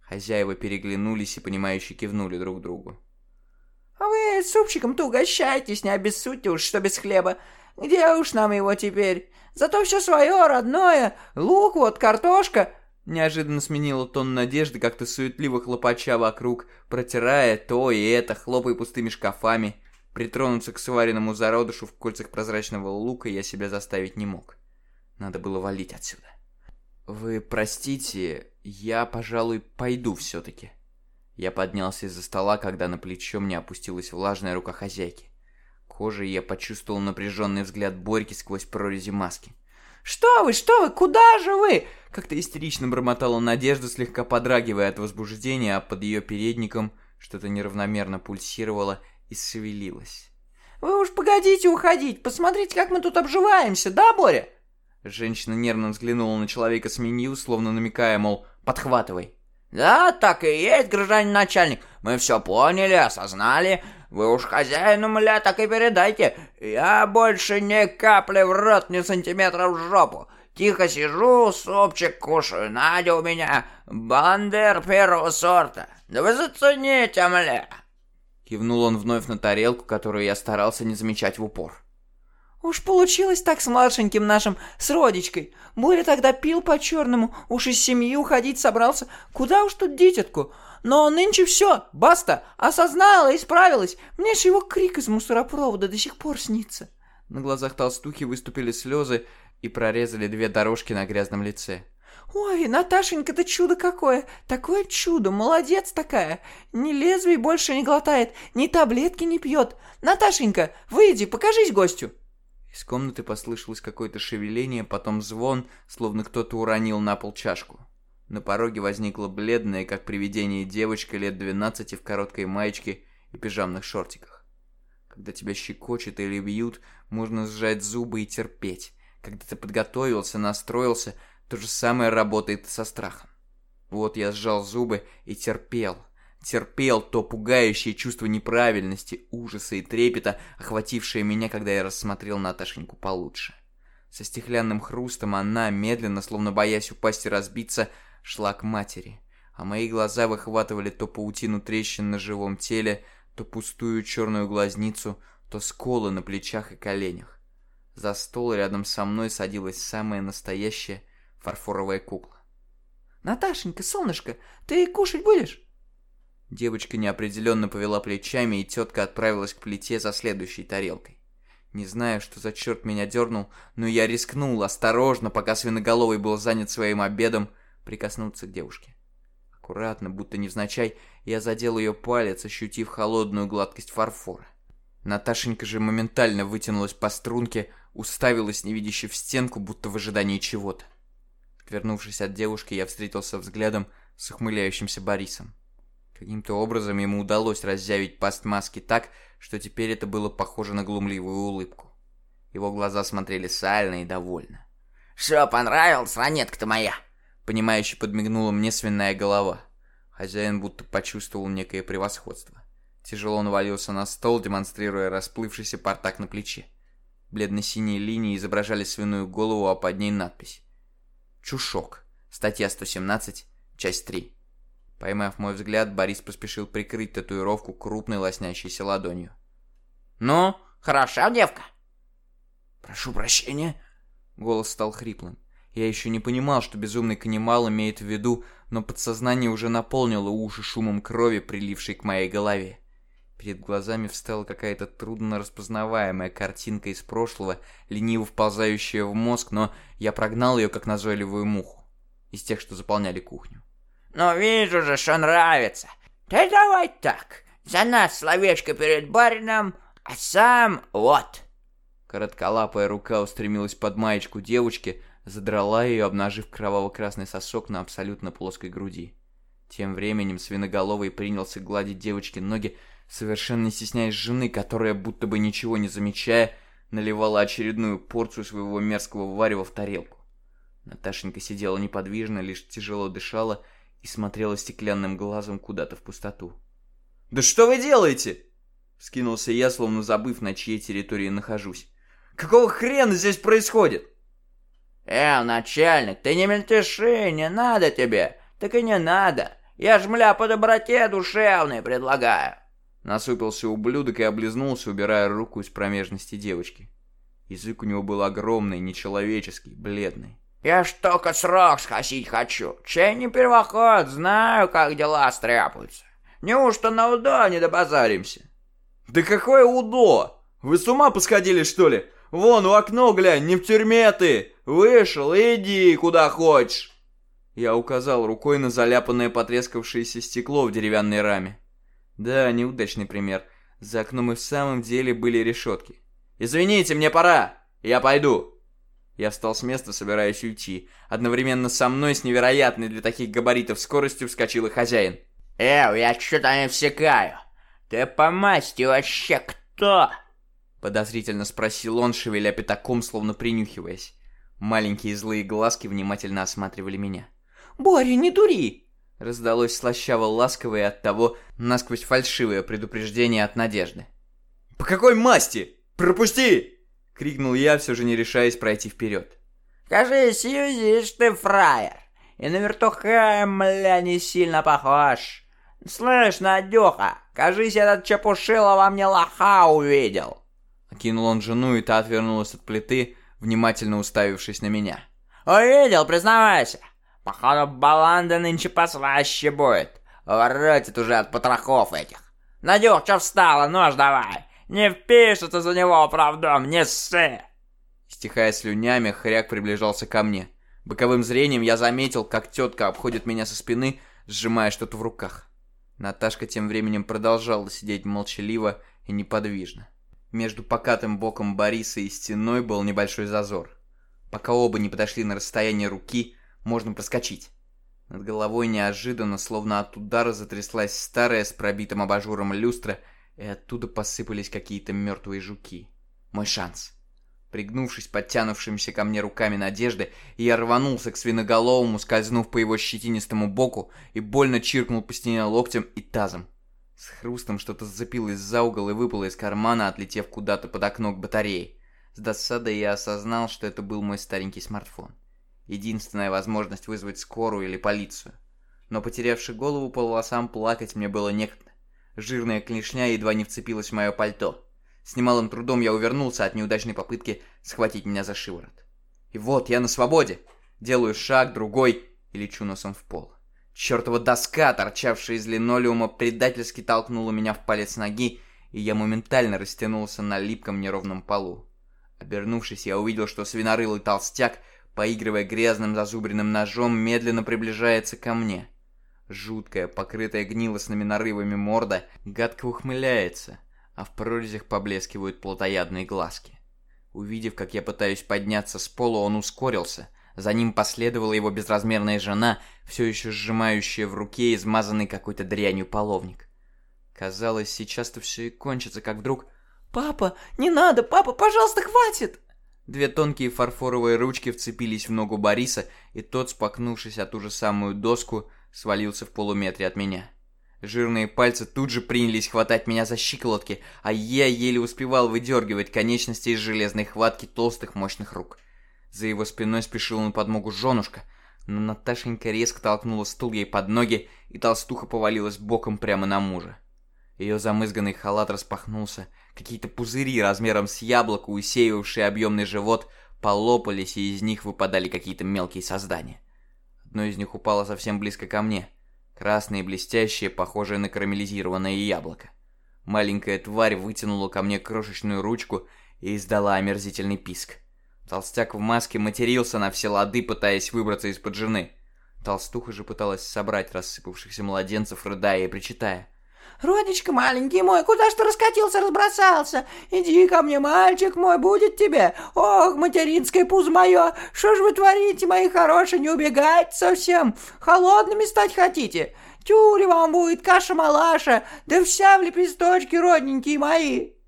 Хозяева переглянулись и понимающе кивнули друг другу. «А вы супчиком-то угощайтесь, не обессудьте уж, что без хлеба. Где уж нам его теперь? Зато все свое, родное. Лук вот, картошка. Неожиданно сменила тон надежды, как-то суетливо хлопача вокруг, протирая то и это, хлопая пустыми шкафами. Притронуться к сваренному зародышу в кольцах прозрачного лука я себя заставить не мог. Надо было валить отсюда. «Вы простите, я, пожалуй, пойду все-таки». Я поднялся из-за стола, когда на плечо мне опустилась влажная рука хозяйки. Кожей я почувствовал напряженный взгляд Борьки сквозь прорези маски. «Что вы, что вы, куда же вы?» Как-то истерично бормотала Надежда, слегка подрагивая от возбуждения, а под ее передником что-то неравномерно пульсировало и шевелилось. «Вы уж погодите уходить, посмотрите, как мы тут обживаемся, да, Боря?» Женщина нервно взглянула на человека с меню, словно намекая, мол, подхватывай. «Да, так и есть, гражданин начальник. Мы все поняли, осознали. Вы уж хозяину, мля, так и передайте. Я больше ни капли в рот, ни сантиметра в жопу. Тихо сижу, супчик кушаю. Надя у меня бандер первого сорта. Да вы зацените, мля!» Кивнул он вновь на тарелку, которую я старался не замечать в упор. Уж получилось так с младшеньким нашим, с родичкой. Боря тогда пил по-черному, уж из семьи уходить собрался. Куда уж тут дитятку? Но нынче все, баста, осознала, исправилась. Мне ж его крик из мусоропровода до сих пор снится. На глазах толстухи выступили слезы и прорезали две дорожки на грязном лице. «Ой, Наташенька, ты чудо какое! Такое чудо! Молодец такая! Ни лезвий больше не глотает, ни таблетки не пьет! Наташенька, выйди, покажись гостю!» Из комнаты послышалось какое-то шевеление, потом звон, словно кто-то уронил на пол чашку. На пороге возникла бледная, как привидение, девочка лет двенадцати в короткой маечке и пижамных шортиках. Когда тебя щекочет или бьют, можно сжать зубы и терпеть. Когда ты подготовился, настроился, то же самое работает со страхом. Вот я сжал зубы и терпел. Терпел то пугающее чувство неправильности, ужаса и трепета, охватившее меня, когда я рассмотрел Наташеньку получше. Со стеклянным хрустом она, медленно, словно боясь упасть и разбиться, шла к матери, а мои глаза выхватывали то паутину трещин на живом теле, то пустую черную глазницу, то сколы на плечах и коленях. За стол рядом со мной садилась самая настоящая фарфоровая кукла. «Наташенька, солнышко, ты кушать будешь?» Девочка неопределенно повела плечами, и тетка отправилась к плите за следующей тарелкой. Не знаю, что за черт меня дернул, но я рискнул осторожно, пока свиноголовый был занят своим обедом, прикоснуться к девушке. Аккуратно, будто невзначай, я задел ее палец, ощутив холодную гладкость фарфора. Наташенька же моментально вытянулась по струнке, уставилась невидяще в стенку, будто в ожидании чего-то. Отвернувшись от девушки, я встретился взглядом с ухмыляющимся Борисом. Каким-то образом ему удалось разъявить паст маски так, что теперь это было похоже на глумливую улыбку. Его глаза смотрели сально и довольно. «Что, понравилось, ранетка-то моя?» Понимающе подмигнула мне свиная голова. Хозяин будто почувствовал некое превосходство. Тяжело навалился на стол, демонстрируя расплывшийся портак на плече. Бледно-синие линии изображали свиную голову, а под ней надпись. «Чушок. Статья 117, часть 3». Поймав мой взгляд, Борис поспешил прикрыть татуировку крупной лоснящейся ладонью. «Ну, хороша девка?» «Прошу прощения». Голос стал хриплым. Я еще не понимал, что безумный каннибал имеет в виду, но подсознание уже наполнило уши шумом крови, прилившей к моей голове. Перед глазами встала какая-то трудно распознаваемая картинка из прошлого, лениво вползающая в мозг, но я прогнал ее, как назойливую муху, из тех, что заполняли кухню. «Ну вижу же, что нравится. Ты давай так, за нас словечко перед барином, а сам вот». Коротколапая рука устремилась под маечку девочки, задрала ее, обнажив кроваво-красный сосок на абсолютно плоской груди. Тем временем свиноголовый принялся гладить девочке ноги, совершенно не стесняясь жены, которая, будто бы ничего не замечая, наливала очередную порцию своего мерзкого варева в тарелку. Наташенька сидела неподвижно, лишь тяжело дышала и смотрела стеклянным глазом куда-то в пустоту. «Да что вы делаете?» Скинулся я, словно забыв, на чьей территории нахожусь. «Какого хрена здесь происходит?» «Э, начальник, ты не мельтеши, не надо тебе, так и не надо. Я ж, мля, по доброте душевной предлагаю». Насупился ублюдок и облизнулся, убирая руку из промежности девочки. Язык у него был огромный, нечеловеческий, бледный. «Я ж только срок схосить хочу. Чей не первоход, знаю, как дела стряпаются. Неужто на УДО не добазаримся?» «Да какое УДО? Вы с ума посходили, что ли? Вон, у окно глянь, не в тюрьме ты! Вышел, иди куда хочешь!» Я указал рукой на заляпанное потрескавшееся стекло в деревянной раме. Да, неудачный пример. За окном и в самом деле были решетки. «Извините, мне пора! Я пойду!» Я встал с места, собираясь уйти. Одновременно со мной с невероятной для таких габаритов скоростью вскочил и хозяин. «Эу, я что-то не всекаю. Ты по масти вообще кто?» Подозрительно спросил он, шевеля пятаком, словно принюхиваясь. Маленькие злые глазки внимательно осматривали меня. «Боря, не дури!» Раздалось слащаво-ласковое от того насквозь фальшивое предупреждение от Надежды. «По какой масти? Пропусти!» — крикнул я, все же не решаясь пройти вперед. «Кажись, юзишь ты, фраер, и на вертуха, мля, не сильно похож. Слышь, Надюха, кажись, этот чепушила во мне лоха увидел». кинул он жену, и та отвернулась от плиты, внимательно уставившись на меня. «Увидел, признавайся! Походу, баланда нынче послаще будет. Воротит уже от потрохов этих. Надюх, что встала, нож давай! Не впишется за него правдом, не ссы!» Стихая слюнями, хряк приближался ко мне. Боковым зрением я заметил, как тетка обходит меня со спины, сжимая что-то в руках. Наташка тем временем продолжала сидеть молчаливо и неподвижно. Между покатым боком Бориса и стеной был небольшой зазор. Пока оба не подошли на расстояние руки, можно проскочить. Над головой неожиданно, словно от удара, затряслась старая с пробитым абажуром люстра, и оттуда посыпались какие-то мертвые жуки. Мой шанс. Пригнувшись подтянувшимся ко мне руками надежды, я рванулся к свиноголовому, скользнув по его щетинистому боку и больно чиркнул по стене локтем и тазом. С хрустом что-то зацепилось за угол и выпало из кармана, отлетев куда-то под окно к батарее. С досадой я осознал, что это был мой старенький смартфон. Единственная возможность вызвать скорую или полицию. Но потерявши голову по волосам, плакать мне было некогда. Жирная клешня едва не вцепилась в мое пальто. С немалым трудом я увернулся от неудачной попытки схватить меня за шиворот. И вот я на свободе. Делаю шаг, другой и лечу носом в пол. Чертова доска, торчавшая из линолеума, предательски толкнула меня в палец ноги, и я моментально растянулся на липком неровном полу. Обернувшись, я увидел, что свинорылый толстяк, поигрывая грязным зазубренным ножом, медленно приближается ко мне. Жуткая, покрытая гнилостными нарывами морда, гадко ухмыляется — а в прорезях поблескивают плотоядные глазки. Увидев, как я пытаюсь подняться с пола, он ускорился. За ним последовала его безразмерная жена, все еще сжимающая в руке измазанный какой-то дрянью половник. Казалось, сейчас-то все и кончится, как вдруг... «Папа, не надо! Папа, пожалуйста, хватит!» Две тонкие фарфоровые ручки вцепились в ногу Бориса, и тот, споткнувшись о ту же самую доску, свалился в полуметре от меня. Жирные пальцы тут же принялись хватать меня за щиколотки, а я еле успевал выдергивать конечности из железной хватки толстых мощных рук. За его спиной спешил на подмогу женушка, но Наташенька резко толкнула стул ей под ноги, и толстуха повалилась боком прямо на мужа. Ее замызганный халат распахнулся, какие-то пузыри размером с яблоко, усеивавшие объемный живот, полопались, и из них выпадали какие-то мелкие создания. Одно из них упало совсем близко ко мне — Красное и блестящее, похожее на карамелизированное яблоко. Маленькая тварь вытянула ко мне крошечную ручку и издала омерзительный писк. Толстяк в маске матерился на все лады, пытаясь выбраться из-под жены. Толстуха же пыталась собрать рассыпавшихся младенцев, рыдая и причитая. «Родичка маленький мой, куда ж ты раскатился, разбросался? Иди ко мне, мальчик мой, будет тебе. Ох, материнское пуз мое, что ж вы творите, мои хорошие, не убегайте совсем. Холодными стать хотите? Тюри вам будет, каша-малаша, да вся в лепесточки, родненькие мои».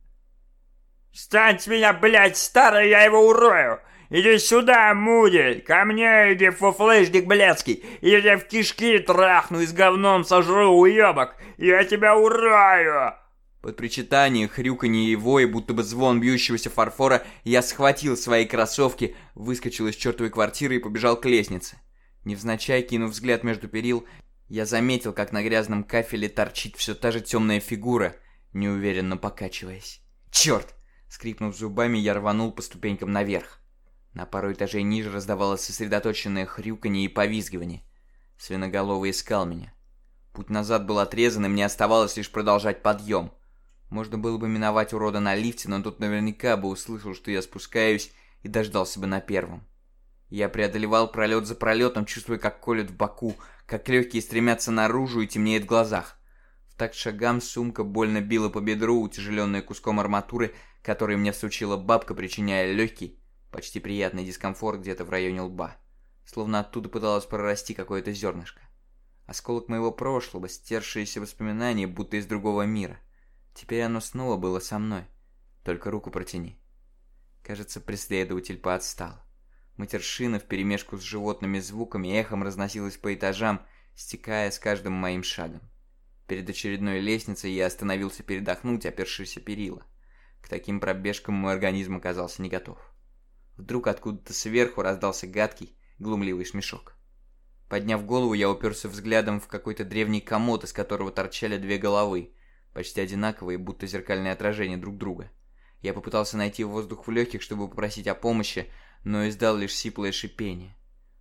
«Стань с меня, блядь, старый, я его урою!» Иди сюда, мудель! Ко мне иди, фуфлыжник блядский! Я тебя в кишки трахну и с говном сожру, уебок! Я тебя ураю!» Под причитание, хрюканье его и будто бы звон бьющегося фарфора, я схватил свои кроссовки, выскочил из чертовой квартиры и побежал к лестнице. Невзначай, кинув взгляд между перил, я заметил, как на грязном кафеле торчит все та же темная фигура, неуверенно покачиваясь. «Черт!» Скрипнув зубами, я рванул по ступенькам наверх. На пару этажей ниже раздавалось сосредоточенное хрюканье и повизгивание. Свиноголовый искал меня. Путь назад был отрезан, и мне оставалось лишь продолжать подъем. Можно было бы миновать урода на лифте, но тут наверняка бы услышал, что я спускаюсь, и дождался бы на первом. Я преодолевал пролет за пролетом, чувствуя, как колет в боку, как легкие стремятся наружу и темнеет в глазах. В такт шагам сумка больно била по бедру, утяжеленная куском арматуры, который мне всучила бабка, причиняя легкий, Почти приятный дискомфорт где-то в районе лба. Словно оттуда пыталось прорасти какое-то зернышко. Осколок моего прошлого, стершиеся воспоминания, будто из другого мира. Теперь оно снова было со мной. Только руку протяни. Кажется, преследователь поотстал. Матершина вперемешку с животными звуками эхом разносилась по этажам, стекая с каждым моим шагом. Перед очередной лестницей я остановился передохнуть, опершись о перила. К таким пробежкам мой организм оказался не готов. Вдруг откуда-то сверху раздался гадкий, глумливый смешок. Подняв голову, я уперся взглядом в какой-то древний комод, из которого торчали две головы, почти одинаковые, будто зеркальное отражение друг друга. Я попытался найти воздух в легких, чтобы попросить о помощи, но издал лишь сиплое шипение.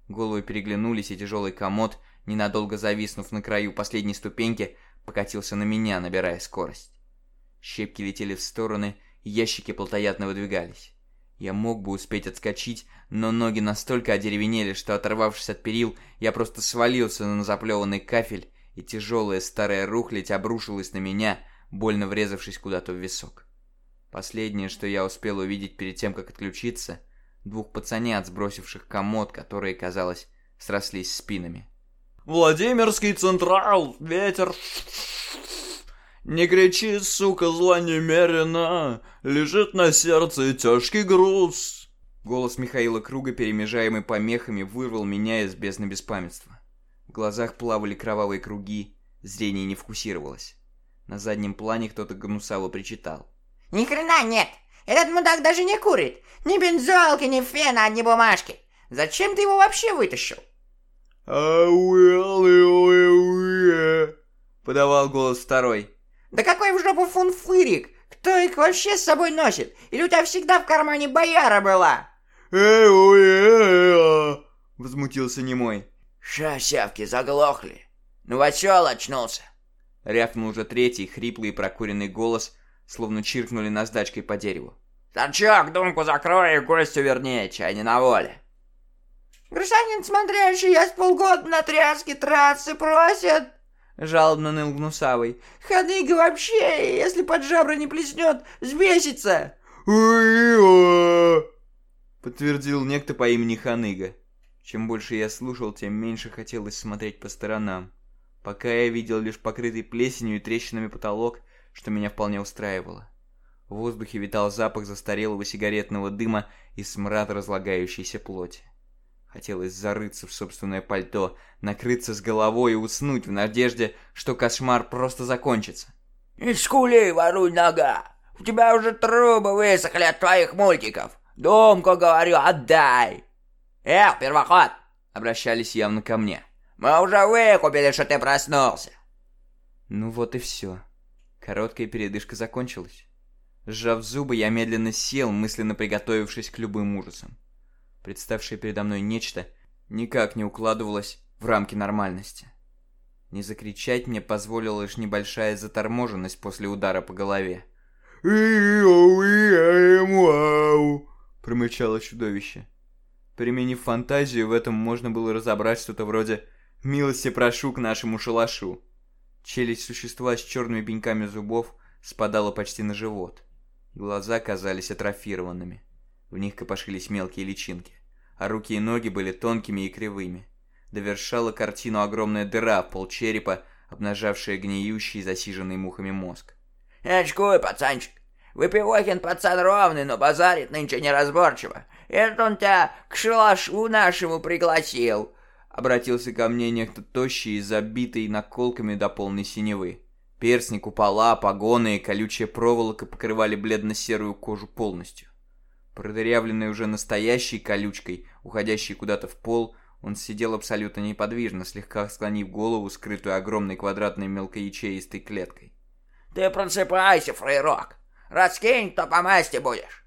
Головы переглянулись, и тяжелый комод, ненадолго зависнув на краю последней ступеньки, покатился на меня, набирая скорость. Щепки летели в стороны, ящики плотоядно выдвигались. Я мог бы успеть отскочить, но ноги настолько одеревенели, что, оторвавшись от перил, я просто свалился на заплеванный кафель, и тяжелая старая рухлядь обрушилась на меня, больно врезавшись куда-то в висок. Последнее, что я успел увидеть перед тем, как отключиться, двух пацанят, сбросивших комод, которые, казалось, срослись спинами. «Владимирский Централ! Ветер!» «Не кричи, сука, зла немерено! Лежит на сердце тяжкий груз!» Голос Михаила Круга, перемежаемый помехами, вырвал меня из бездны беспамятства. В глазах плавали кровавые круги, зрение не фокусировалось. На заднем плане кто-то гнусаво причитал. Ни хрена нет! Этот мудак даже не курит! Ни бензолки, ни фена, ни бумажки! Зачем ты его вообще вытащил? «Ауэ-ауэ-ауэ!» подавал голос второй. Да какой в жопу фунфырик? Кто их вообще с собой носит? Или у тебя всегда в кармане бояра была? Возмутился немой. Ша, сявки, заглохли. Ну осел очнулся. Рявкнул уже третий, хриплый и прокуренный голос, словно чиркнули наждачкой по дереву. Торчок, думку закрой и гостю вернее, чай не на воле. Гражданин смотрящий, я с полгода на тряске трассы просят. Жалобно ныл Гнусавый. Ходыга вообще, если под жабры не плеснет, взбесится. Подтвердил некто по имени Ханыга. Чем больше я слушал, тем меньше хотелось смотреть по сторонам. Пока я видел лишь покрытый плесенью и трещинами потолок, что меня вполне устраивало. В воздухе витал запах застарелого сигаретного дыма и смрад разлагающейся плоти. Хотелось зарыться в собственное пальто, накрыться с головой и уснуть в надежде, что кошмар просто закончится. «Не скули, воруй нога! У тебя уже трубы высохли от твоих мультиков! Думку, говорю, отдай!» «Эх, первоход!» — обращались явно ко мне. «Мы уже выкупили, что ты проснулся!» Ну вот и все. Короткая передышка закончилась. Сжав зубы, я медленно сел, мысленно приготовившись к любым ужасам. Представшее передо мной нечто никак не укладывалось в рамки нормальности. Не закричать мне позволила лишь небольшая заторможенность после удара по голове. промычало чудовище. Применив фантазию, в этом можно было разобрать что-то вроде «Милости прошу к нашему шалашу». Челюсть существа с черными пеньками зубов спадала почти на живот. Глаза казались атрофированными. В них копошились мелкие личинки, а руки и ноги были тонкими и кривыми. Довершала картину огромная дыра в полчерепа, обнажавшая гниющий, засиженный мухами мозг. «Очкуй, пацанчик! Выпивохин пацан ровный, но базарит нынче неразборчиво. Это он тебя к шалашу нашему пригласил. Обратился ко мне некто тощий и забитый наколками до полной синевы. Перстни, купола, погоны и колючая проволока покрывали бледно-серую кожу полностью. Продырявленный уже настоящей колючкой, уходящей куда-то в пол, он сидел абсолютно неподвижно, слегка склонив голову, скрытую огромной квадратной мелкоячеистой клеткой. «Ты просыпайся, фрейрок! Раскинь, то по масти будешь!»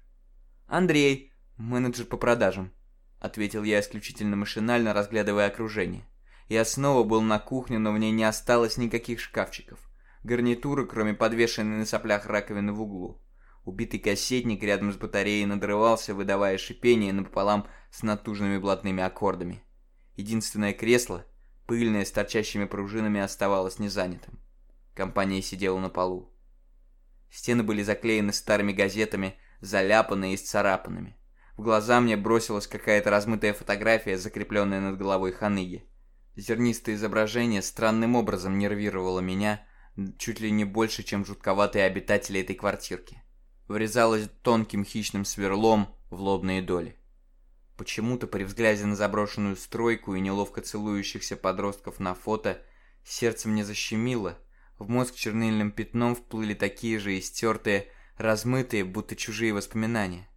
«Андрей, менеджер по продажам», — ответил я исключительно машинально, разглядывая окружение. Я снова был на кухне, но в ней не осталось никаких шкафчиков. Гарнитура, кроме подвешенной на соплях раковины в углу. Убитый кассетник рядом с батареей надрывался, выдавая шипение напополам с натужными блатными аккордами. Единственное кресло, пыльное с торчащими пружинами, оставалось незанятым. Компания сидела на полу. Стены были заклеены старыми газетами, заляпанные и сцарапанными. В глаза мне бросилась какая-то размытая фотография, закрепленная над головой Ханыги. Зернистое изображение странным образом нервировало меня, чуть ли не больше, чем жутковатые обитатели этой квартирки. Врезалось тонким хищным сверлом в лобные доли. Почему-то при взгляде на заброшенную стройку и неловко целующихся подростков на фото, сердце мне защемило, в мозг чернильным пятном вплыли такие же истертые, размытые, будто чужие воспоминания.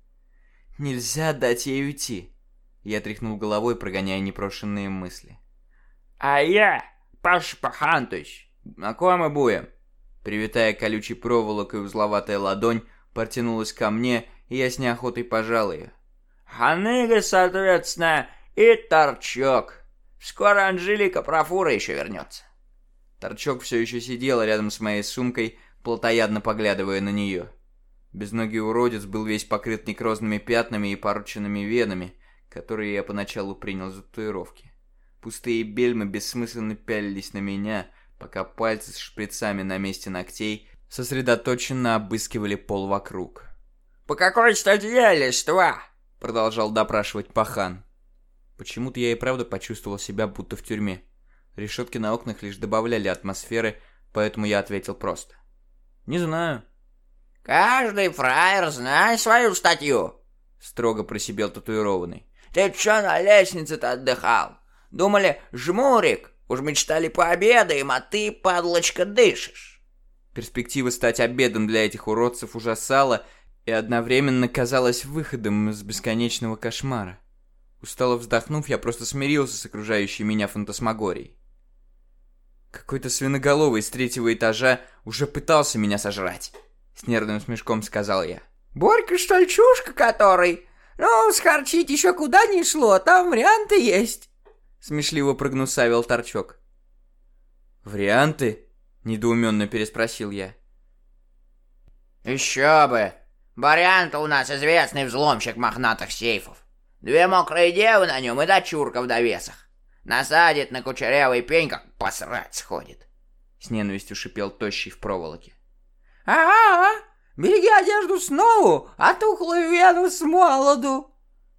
Нельзя дать ей уйти. Я тряхнул головой, прогоняя непрошенные мысли. А я, Паш Пахантыч, на кого мы будем? Привитая колючей проволокой узловатая ладонь, протянулась ко мне, и я с неохотой пожал ее. Ханыга, соответственно, и торчок. Скоро Анжелика Профура еще вернется. Торчок все еще сидел рядом с моей сумкой, плотоядно поглядывая на нее. Безногий уродец был весь покрыт некрозными пятнами и порченными венами, которые я поначалу принял за татуировки. Пустые бельмы бессмысленно пялились на меня, пока пальцы с шприцами на месте ногтей сосредоточенно обыскивали пол вокруг. «По какой статье листва?» — продолжал допрашивать пахан. Почему-то я и правда почувствовал себя будто в тюрьме. Решетки на окнах лишь добавляли атмосферы, поэтому я ответил просто. «Не знаю». «Каждый фраер знает свою статью», — строго просипел татуированный. «Ты чё на лестнице-то отдыхал? Думали, жмурик, уж мечтали пообедаем, а ты, падлочка, дышишь». Перспектива стать обедом для этих уродцев ужасала и одновременно казалась выходом из бесконечного кошмара. Устало вздохнув, я просто смирился с окружающей меня фантасмагорией. Какой-то свиноголовый с третьего этажа уже пытался меня сожрать. С нервным смешком сказал я. «Борька, что ли, чушка который? Ну, схарчить еще куда не шло, там варианты есть». Смешливо прогнусавил торчок. «Варианты?» — недоуменно переспросил я. «Еще бы! Вариант у нас известный взломщик мохнатых сейфов. Две мокрые девы на нем и дочурка в довесах. Насадит на кучерявый пень, как посрать сходит. С ненавистью шипел тощий в проволоке. «Ага, береги одежду снова, а тухлую вену с молоду!»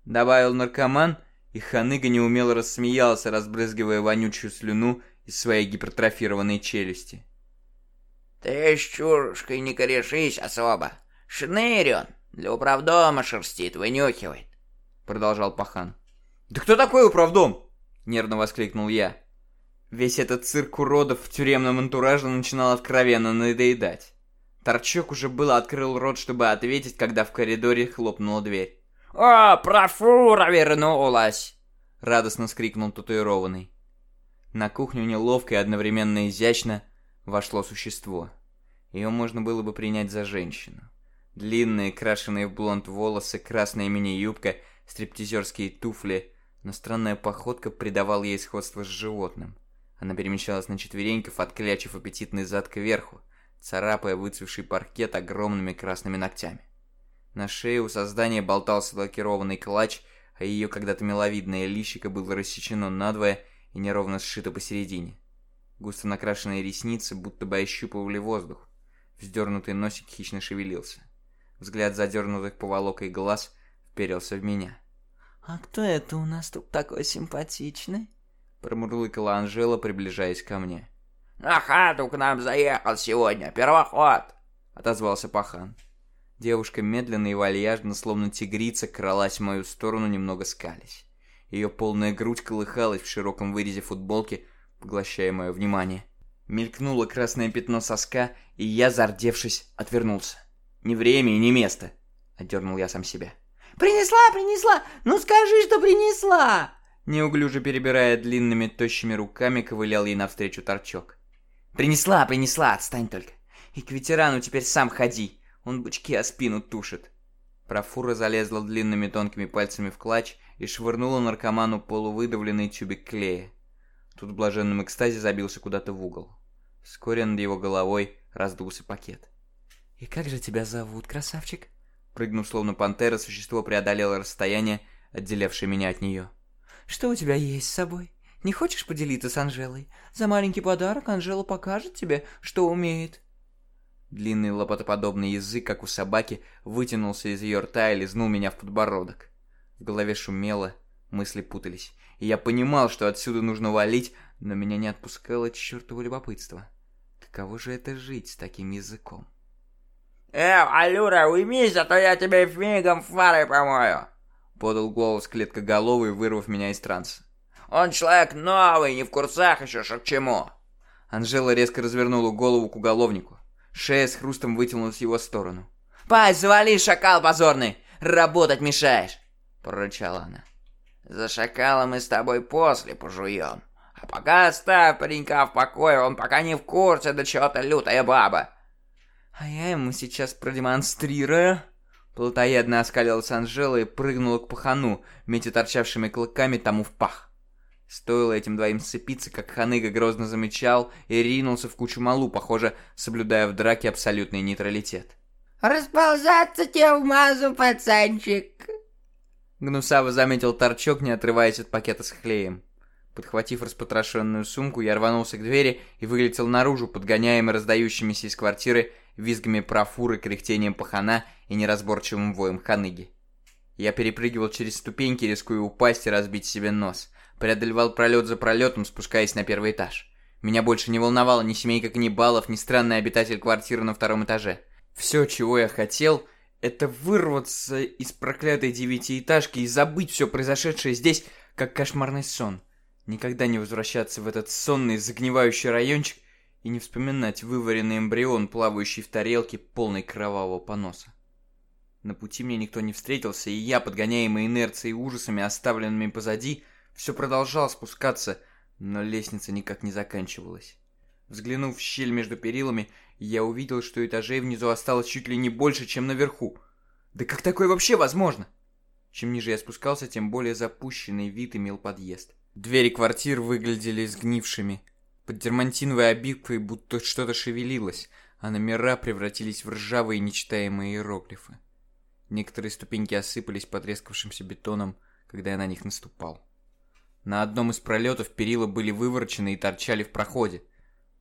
Добавил наркоман, и Ханыга неумело рассмеялся, разбрызгивая вонючую слюну из своей гипертрофированной челюсти. «Ты с чурушкой не корешись особо. Шнырь он, для управдома шерстит, вынюхивает», — продолжал пахан. «Да кто такой управдом?» — нервно воскликнул я. Весь этот цирк уродов в тюремном антураже начинал откровенно надоедать. Торчок уже было открыл рот, чтобы ответить, когда в коридоре хлопнула дверь. «О, профура вернулась!» — радостно скрикнул татуированный. На кухню неловко и одновременно изящно вошло существо. Ее можно было бы принять за женщину. Длинные, крашеные в блонд волосы, красная мини-юбка, стриптизерские туфли, но странная походка придавала ей сходство с животным. Она перемещалась на четвереньках, отклячив аппетитный зад кверху, царапая выцвевший паркет огромными красными ногтями. На шее у создания болтался лакированный клатч, а ее когда-то миловидное личико было рассечено надвое и неровно сшито посередине. Густо накрашенные ресницы будто бы ощупывали воздух. Вздернутый носик хищно шевелился. Взгляд задернутых поволокой глаз вперился в меня. «А кто это у нас тут такой симпатичный?» Промурлыкала Анжела, приближаясь ко мне. «На хату к нам заехал сегодня, первоход!» Отозвался пахан. Девушка медленно и вальяжно, словно тигрица, кралась в мою сторону, немного скались. Ее полная грудь колыхалась в широком вырезе футболки, поглощая мое внимание. Мелькнуло красное пятно соска, и я, зардевшись, отвернулся. «Не время и не место!» — отдернул я сам себя. «Принесла, принесла! Ну скажи, что принесла!» Неуклюже перебирая длинными тощими руками, ковылял ей навстречу торчок. «Принесла, принесла, отстань только! И к ветерану теперь сам ходи, он бычки о спину тушит!» Профура залезла длинными тонкими пальцами в клатч и швырнула наркоману полувыдавленный тюбик клея. Тут в блаженном экстазе забился куда-то в угол. Вскоре над его головой раздулся пакет. «И как же тебя зовут, красавчик?» Прыгнув словно пантера, существо преодолело расстояние, отделявшее меня от нее. «Что у тебя есть с собой? Не хочешь поделиться с Анжелой? За маленький подарок Анжела покажет тебе, что умеет». Длинный лопатоподобный язык, как у собаки, вытянулся из ее рта и лизнул меня в подбородок. В голове шумело, мысли путались. И я понимал, что отсюда нужно валить, но меня не отпускало чертово любопытство. Каково же это жить с таким языком? «Э, Алюра, уймись, а то я тебе фигом фарой помою!» Подал голос клеткоголовый, вырвав меня из транса. «Он человек новый, не в курсах еще, что к чему!» Анжела резко развернула голову к уголовнику. Шея с хрустом вытянулась в его сторону. «Пать, завали, шакал позорный! Работать мешаешь!» Прорычала она. «За шакала мы с тобой после пожуем. А пока оставь паренька в покое, он пока не в курсе, да чего-то лютая баба!» А я ему сейчас продемонстрирую. Плотоядно оскалилась Анжела и прыгнула к пахану, метя торчавшими клыками тому в пах. Стоило этим двоим сцепиться, как Ханыга грозно замечал и ринулся в кучу малу, похоже, соблюдая в драке абсолютный нейтралитет. «Расползаться тебе в мазу, пацанчик!» Гнусаво заметил торчок, не отрываясь от пакета с хлеем. Подхватив распотрошенную сумку, я рванулся к двери и вылетел наружу, подгоняемый раздающимися из квартиры визгами профуры, кряхтением пахана и неразборчивым воем ханыги. Я перепрыгивал через ступеньки, рискуя упасть и разбить себе нос. Преодолевал пролет за пролетом, спускаясь на первый этаж. Меня больше не волновала ни семейка каннибалов, ни странный обитатель квартиры на втором этаже. Все, чего я хотел, это вырваться из проклятой девятиэтажки и забыть все произошедшее здесь, как кошмарный сон. Никогда не возвращаться в этот сонный, загнивающий райончик и не вспоминать вываренный эмбрион, плавающий в тарелке, полной кровавого поноса. На пути мне никто не встретился, и я, подгоняемый инерцией и ужасами, оставленными позади, все продолжал спускаться, но лестница никак не заканчивалась. Взглянув в щель между перилами, я увидел, что этажей внизу осталось чуть ли не больше, чем наверху. Да как такое вообще возможно? Чем ниже я спускался, тем более запущенный вид имел подъезд. Двери квартир выглядели сгнившими. Под дермантиновой обивкой будто что-то шевелилось, а номера превратились в ржавые нечитаемые иероглифы. Некоторые ступеньки осыпались потрескавшимся бетоном, когда я на них наступал. На одном из пролетов перила были выворочены и торчали в проходе.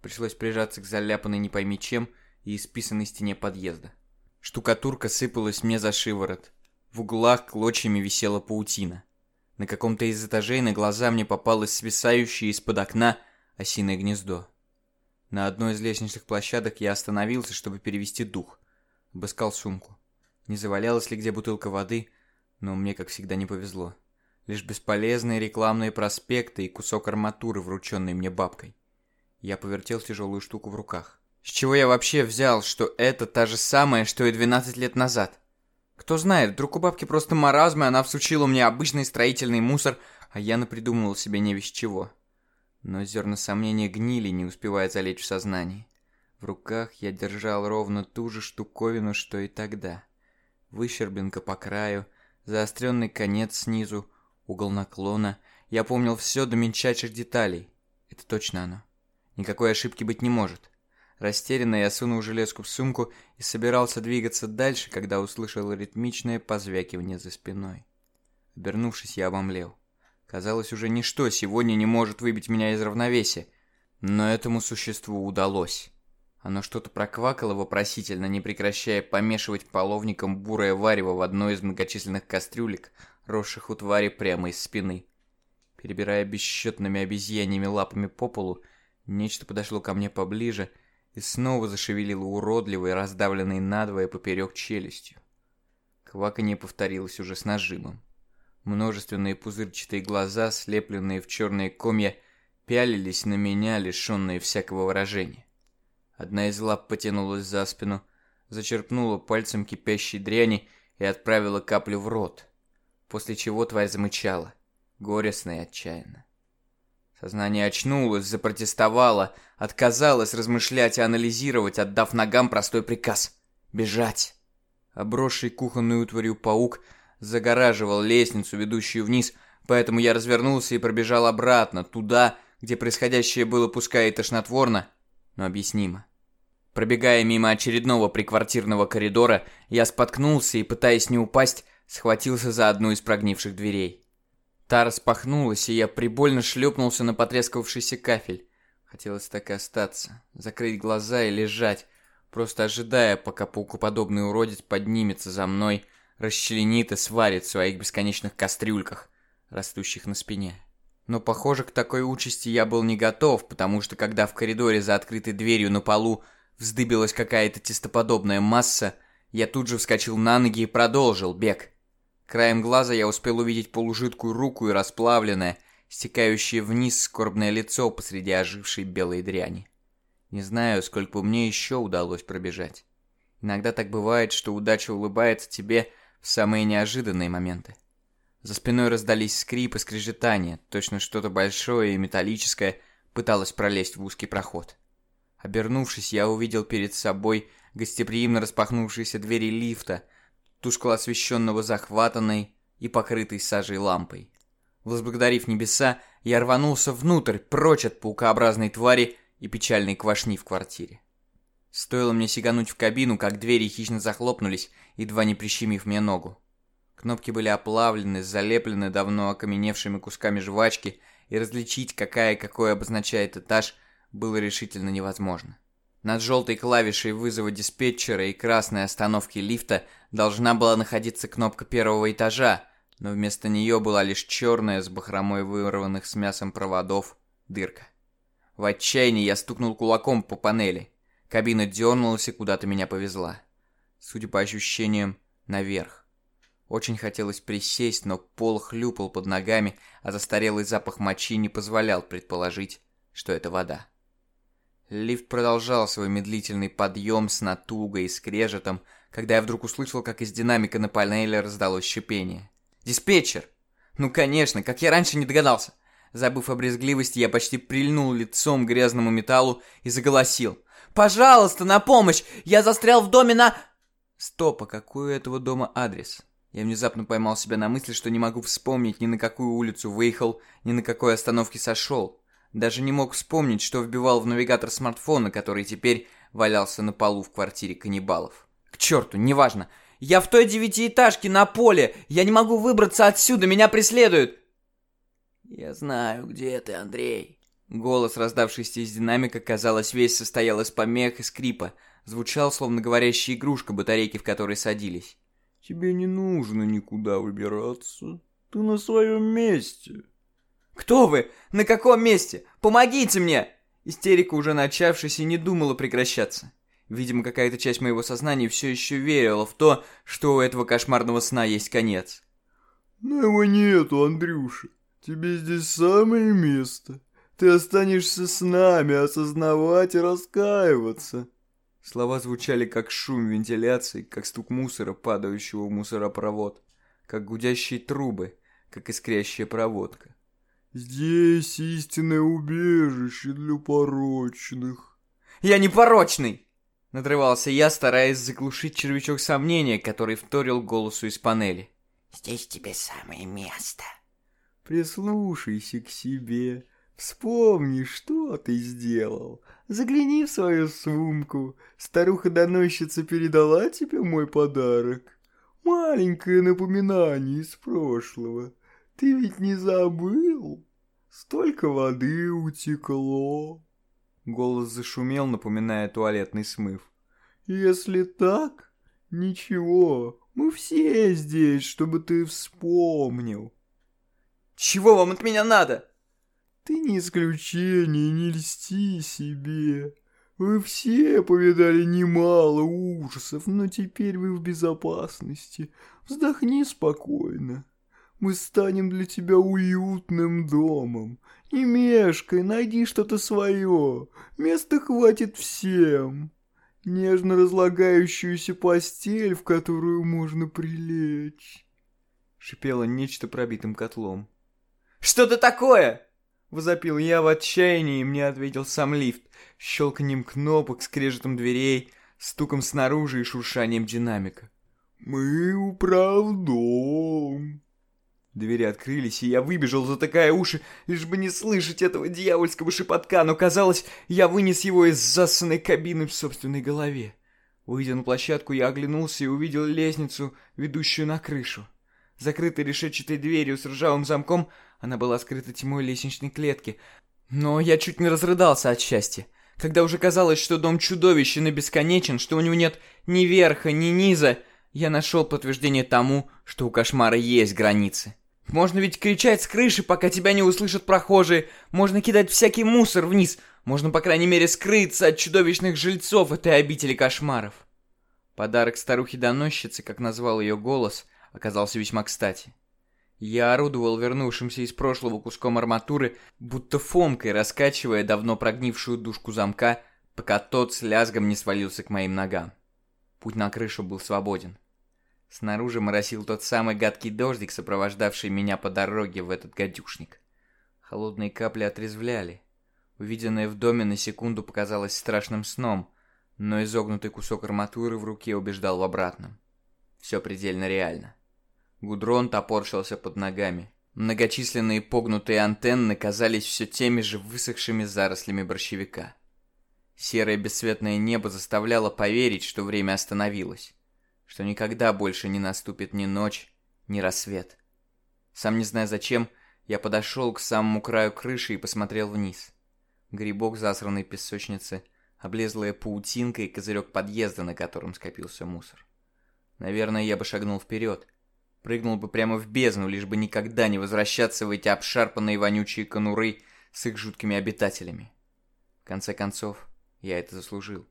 Пришлось прижаться к заляпанной не пойми чем и исписанной стене подъезда. Штукатурка сыпалась мне за шиворот. В углах клочьями висела паутина. На каком-то из этажей на глаза мне попалось свисающее из-под окна осиное гнездо. На одной из лестничных площадок я остановился, чтобы перевести дух. Обыскал сумку. Не завалялась ли где бутылка воды, но мне, как всегда, не повезло. Лишь бесполезные рекламные проспекты и кусок арматуры, врученный мне бабкой. Я повертел тяжелую штуку в руках. С чего я вообще взял, что это та же самая, что и 12 лет назад? Кто знает, вдруг у бабки просто маразм, и она всучила мне обычный строительный мусор, а я напридумывал себе не весь чего. Но зерна сомнения гнили, не успевая залечь в сознании. В руках я держал ровно ту же штуковину, что и тогда. Выщербинка по краю, заостренный конец снизу, угол наклона. Я помнил все до мельчайших деталей. Это точно оно. Никакой ошибки быть не может. Растерянно я сунул железку в сумку и собирался двигаться дальше, когда услышал ритмичное позвякивание за спиной. Обернувшись, я обомлел. Казалось, уже ничто сегодня не может выбить меня из равновесия. Но этому существу удалось. Оно что-то проквакало вопросительно, не прекращая помешивать половником бурое варево в одной из многочисленных кастрюлек, росших у твари прямо из спины. Перебирая бесчетными обезьяньями лапами по полу, нечто подошло ко мне поближе и снова зашевелило уродливой, раздавленной надвое поперек челюстью. Кваканье повторилось уже с нажимом. Множественные пузырчатые глаза, слепленные в черные комья, пялились на меня, лишенные всякого выражения. Одна из лап потянулась за спину, зачерпнула пальцем кипящей дряни и отправила каплю в рот, после чего тварь замычала, горестно и отчаянно. Сознание очнулось, запротестовало, отказалось размышлять и анализировать, отдав ногам простой приказ — бежать. Обросший кухонной утварью паук загораживал лестницу, ведущую вниз, поэтому я развернулся и пробежал обратно, туда, где происходящее было пускай и тошнотворно, но объяснимо. Пробегая мимо очередного приквартирного коридора, я споткнулся и, пытаясь не упасть, схватился за одну из прогнивших дверей. Та распахнулась, и я прибольно шлепнулся на потрескавшийся кафель. Хотелось так и остаться, закрыть глаза и лежать, просто ожидая, пока паукоподобный уродец поднимется за мной, расчленит и сварит в своих бесконечных кастрюльках, растущих на спине. Но, похоже, к такой участи я был не готов, потому что когда в коридоре за открытой дверью на полу вздыбилась какая-то тестоподобная масса, я тут же вскочил на ноги и продолжил бег. Краем глаза я успел увидеть полужидкую руку и расплавленное, стекающее вниз скорбное лицо посреди ожившей белой дряни. Не знаю, сколько бы мне еще удалось пробежать. Иногда так бывает, что удача улыбается тебе в самые неожиданные моменты. За спиной раздались скрип и скрежетание, точно что-то большое и металлическое пыталось пролезть в узкий проход. Обернувшись, я увидел перед собой гостеприимно распахнувшиеся двери лифта, тускло освещенного захватанной и покрытой сажей лампой. Возблагодарив небеса, я рванулся внутрь, прочь от паукообразной твари и печальной квашни в квартире. Стоило мне сигануть в кабину, как двери хищно захлопнулись, едва не прищемив мне ногу. Кнопки были оплавлены, залеплены давно окаменевшими кусками жвачки, и различить, какая какой обозначает этаж, было решительно невозможно. Над желтой клавишей вызова диспетчера и красной остановки лифта должна была находиться кнопка первого этажа, но вместо нее была лишь черная с бахромой вырванных с мясом проводов дырка. В отчаянии я стукнул кулаком по панели. Кабина дернулась и куда-то меня повезла. Судя по ощущениям, наверх. Очень хотелось присесть, но пол хлюпал под ногами, а застарелый запах мочи не позволял предположить, что это вода. Лифт продолжал свой медлительный подъем с натугой и скрежетом, когда я вдруг услышал, как из динамика на панели раздалось шипение. «Диспетчер!» «Ну, конечно, как я раньше не догадался!» Забыв о брезгливости, я почти прильнул лицом к грязному металлу и заголосил. «Пожалуйста, на помощь! Я застрял в доме на...» Стоп, а какой у этого дома адрес? Я внезапно поймал себя на мысли, что не могу вспомнить, ни на какую улицу выехал, ни на какой остановке сошел. Даже не мог вспомнить, что вбивал в навигатор смартфона, который теперь валялся на полу в квартире каннибалов. К черту, неважно. Я в той девятиэтажке на поле. Я не могу выбраться отсюда, меня преследуют. Я знаю, где ты, Андрей. Голос, раздавшийся из динамика, казалось, весь состоял из помех и скрипа. Звучал, словно говорящая игрушка батарейки, в которой садились. «Тебе не нужно никуда выбираться. Ты на своем месте». «Кто вы? На каком месте? Помогите мне!» Истерика, уже начавшаяся, не думала прекращаться. Видимо, какая-то часть моего сознания все еще верила в то, что у этого кошмарного сна есть конец. «Но его нету, Андрюша. Тебе здесь самое место. Ты останешься с нами, осознавать и раскаиваться». Слова звучали как шум вентиляции, как стук мусора, падающего в мусоропровод, как гудящие трубы, как искрящая проводка. «Здесь истинное убежище для порочных». «Я не порочный!» Надрывался я, стараясь заглушить червячок сомнения, который вторил голосу из панели. «Здесь тебе самое место». «Прислушайся к себе. Вспомни, что ты сделал. Загляни в свою сумку. Старуха-доносчица передала тебе мой подарок. Маленькое напоминание из прошлого. Ты ведь не забыл? Столько воды утекло. Голос зашумел, напоминая туалетный смыв. Если так, ничего, мы все здесь, чтобы ты вспомнил. Чего вам от меня надо? Ты не исключение, не льсти себе. Вы все повидали немало ужасов, но теперь вы в безопасности. Вздохни спокойно. Мы станем для тебя уютным домом. Не мешкай, найди что-то свое. Места хватит всем. Нежно разлагающуюся постель, в которую можно прилечь. Шипело нечто пробитым котлом. «Что это такое?» Возопил я в отчаянии, и мне ответил сам лифт. Щелканием кнопок, скрежетом дверей, стуком снаружи и шуршанием динамика. «Мы управдом». Двери открылись, и я выбежал, затыкая уши, лишь бы не слышать этого дьявольского шепотка, но казалось, я вынес его из засанной кабины в собственной голове. Выйдя на площадку, я оглянулся и увидел лестницу, ведущую на крышу. Закрытой решетчатой дверью с ржавым замком она была скрыта тьмой лестничной клетки. Но я чуть не разрыдался от счастья. Когда уже казалось, что дом чудовищен и бесконечен, что у него нет ни верха, ни низа, я нашел подтверждение тому, что у кошмара есть границы. Можно ведь кричать с крыши, пока тебя не услышат прохожие. Можно кидать всякий мусор вниз. Можно, по крайней мере, скрыться от чудовищных жильцов этой обители кошмаров. Подарок старухи-доносчицы, как назвал ее голос, оказался весьма кстати. Я орудовал вернувшимся из прошлого куском арматуры, будто фомкой раскачивая давно прогнившую дужку замка, пока тот с лязгом не свалился к моим ногам. Путь на крышу был свободен. Снаружи моросил тот самый гадкий дождик, сопровождавший меня по дороге в этот гадюшник. Холодные капли отрезвляли. Увиденное в доме на секунду показалось страшным сном, Но изогнутый кусок арматуры в руке убеждал в обратном. Все предельно реально. Гудрон топорщился под ногами. Многочисленные погнутые антенны казались все теми же высохшими зарослями борщевика. Серое бесцветное небо заставляло поверить, что время остановилось, что никогда больше не наступит ни ночь, ни рассвет. Сам не зная зачем, я подошел к самому краю крыши и посмотрел вниз. Грибок засранной песочницы, облезлая паутинка и козырек подъезда, на котором скопился мусор. Наверное, я бы шагнул вперед, прыгнул бы прямо в бездну, лишь бы никогда не возвращаться в эти обшарпанные вонючие конуры с их жуткими обитателями. В конце концов, я это заслужил.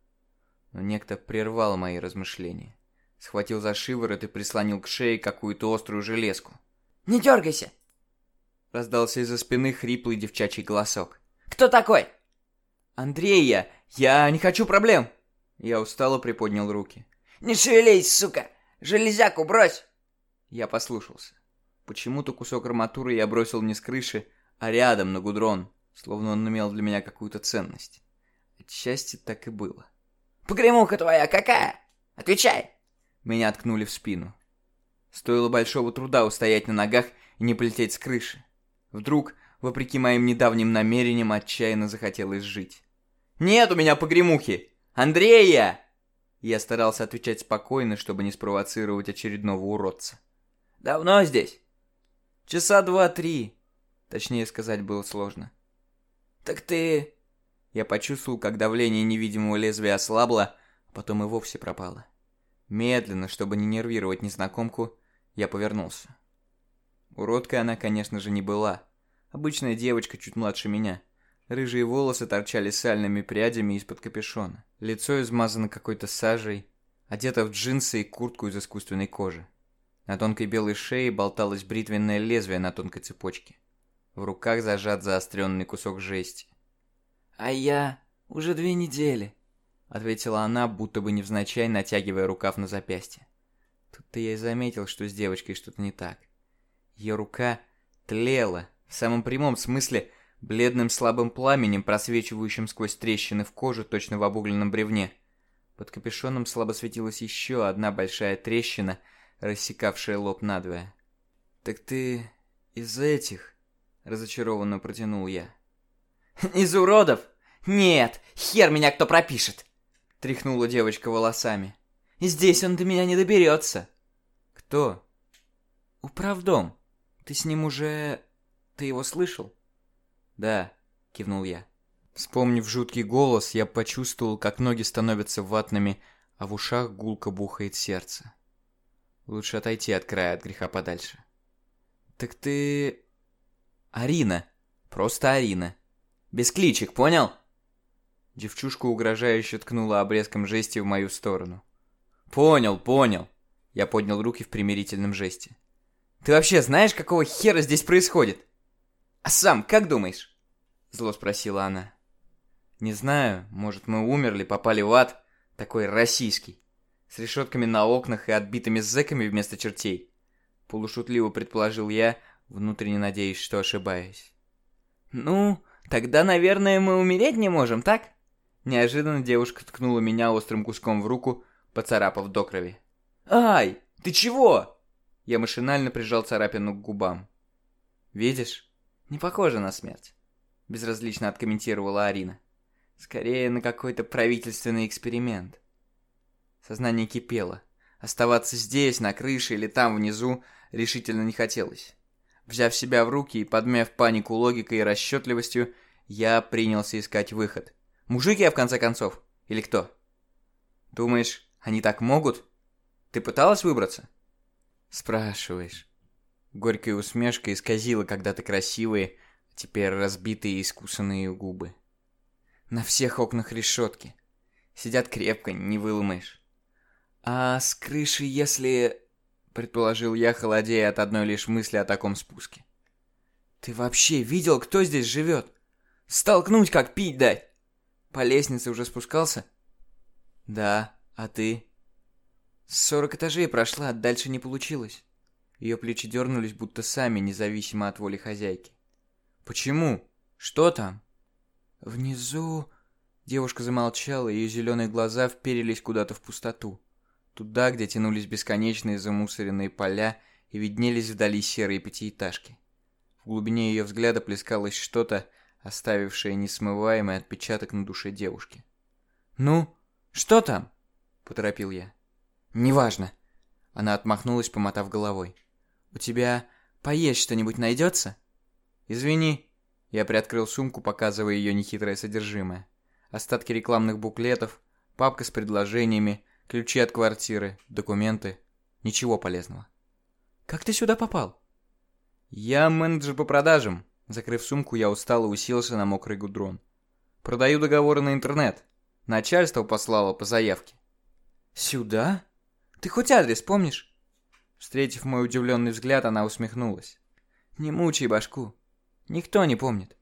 Но некто прервал мои размышления. Схватил за шиворот и прислонил к шее какую-то острую железку. «Не дергайся!» Раздался из-за спины хриплый девчачий голосок. «Кто такой?» «Андрей я! Я не хочу проблем!» Я устало приподнял руки. «Не шевелись, сука! Железяку брось!» Я послушался. Почему-то кусок арматуры я бросил не с крыши, а рядом, на гудрон, словно он имел для меня какую-то ценность. Отчасти так и было. «Погремуха твоя какая? Отвечай!» Меня ткнули в спину. Стоило большого труда устоять на ногах и не полететь с крыши. Вдруг, вопреки моим недавним намерениям, отчаянно захотелось жить. «Нет у меня погремухи! Андрея!» Я старался отвечать спокойно, чтобы не спровоцировать очередного уродца. «Давно здесь?» «Часа два-три». Точнее сказать было сложно. «Так ты...» Я почувствовал, как давление невидимого лезвия ослабло, а потом и вовсе пропало. Медленно, чтобы не нервировать незнакомку, я повернулся. Уродкой она, конечно же, не была. Обычная девочка чуть младше меня. Рыжие волосы торчали сальными прядями из-под капюшона. Лицо измазано какой-то сажей, одета в джинсы и куртку из искусственной кожи. На тонкой белой шее болталось бритвенное лезвие на тонкой цепочке. В руках зажат заостренный кусок жести. «А я уже две недели», — ответила она, будто бы невзначай натягивая рукав на запястье. Тут-то я и заметил, что с девочкой что-то не так. Ее рука тлела, в самом прямом смысле, бледным слабым пламенем, просвечивающим сквозь трещины в коже, точно в обугленном бревне. Под капюшоном слабо светилась еще одна большая трещина, рассекавшая лоб надвое. «Так ты из этих?» — разочарованно протянул я. «Из уродов? Нет, хер меня кто пропишет!» — тряхнула девочка волосами. «Здесь он до меня не доберется!» «Кто?» «Управдом. Ты с ним уже... Ты его слышал?» «Да», — кивнул я. Вспомнив жуткий голос, я почувствовал, как ноги становятся ватными, а в ушах гулко бухает сердце. Лучше отойти от края, от греха подальше. «Так ты...» «Арина. Просто Арина. Без кличек, понял?» Девчушка угрожающе ткнула обрезком жести в мою сторону. «Понял, понял!» Я поднял руки в примирительном жесте. «Ты вообще знаешь, какого хера здесь происходит?» «А сам, как думаешь?» Зло спросила она. «Не знаю, может мы умерли, попали в ад, такой российский, с решетками на окнах и отбитыми зэками вместо чертей». Полушутливо предположил я, внутренне надеясь, что ошибаюсь. «Ну, тогда, наверное, мы умереть не можем, так?» Неожиданно девушка ткнула меня острым куском в руку, поцарапав до крови. «Ай, ты чего?» Я машинально прижал царапину к губам. «Видишь? Не похоже на смерть», — безразлично откомментировала Арина. «Скорее на какой-то правительственный эксперимент». Сознание кипело. Оставаться здесь, на крыше или там внизу, решительно не хотелось. Взяв себя в руки и подмяв панику логикой и расчетливостью, я принялся искать выход. Мужик я, в конце концов? Или кто? Думаешь, они так могут? Ты пыталась выбраться? Спрашиваешь. Горькая усмешка исказила когда-то красивые, а теперь разбитые и искусанные губы. На всех окнах решетки. Сидят крепко, не выломаешь. А с крыши, если... Предположил я, холодея от одной лишь мысли о таком спуске. Ты вообще видел, кто здесь живет? Столкнуть, как пить дать. По лестнице уже спускался? Да, а ты? Сорок этажей прошла, дальше не получилось. Ее плечи дернулись, будто сами, независимо от воли хозяйки. «Почему? Что там?» «Внизу Девушка замолчала, ее зеленые глаза вперились куда-то в пустоту. Туда, где тянулись бесконечные замусоренные поля и виднелись вдали серые пятиэтажки. В глубине ее взгляда плескалось что-то, оставившее несмываемый отпечаток на душе девушки. «Ну, что там?» — поторопил я. «Неважно». Она отмахнулась, помотав головой. «У тебя поесть что-нибудь найдется?» «Извини». Я приоткрыл сумку, показывая ее нехитрое содержимое остатки рекламных буклетов, папка с предложениями, ключи от квартиры, документы. Ничего полезного. «Как ты сюда попал?» «Я менеджер по продажам». Закрыв сумку, я устало уселся на мокрый гудрон. «Продаю договоры на интернет. Начальство послало по заявке». «Сюда? Ты хоть адрес помнишь?» Встретив мой удивленный взгляд, она усмехнулась. «Не мучай башку. Никто не помнит.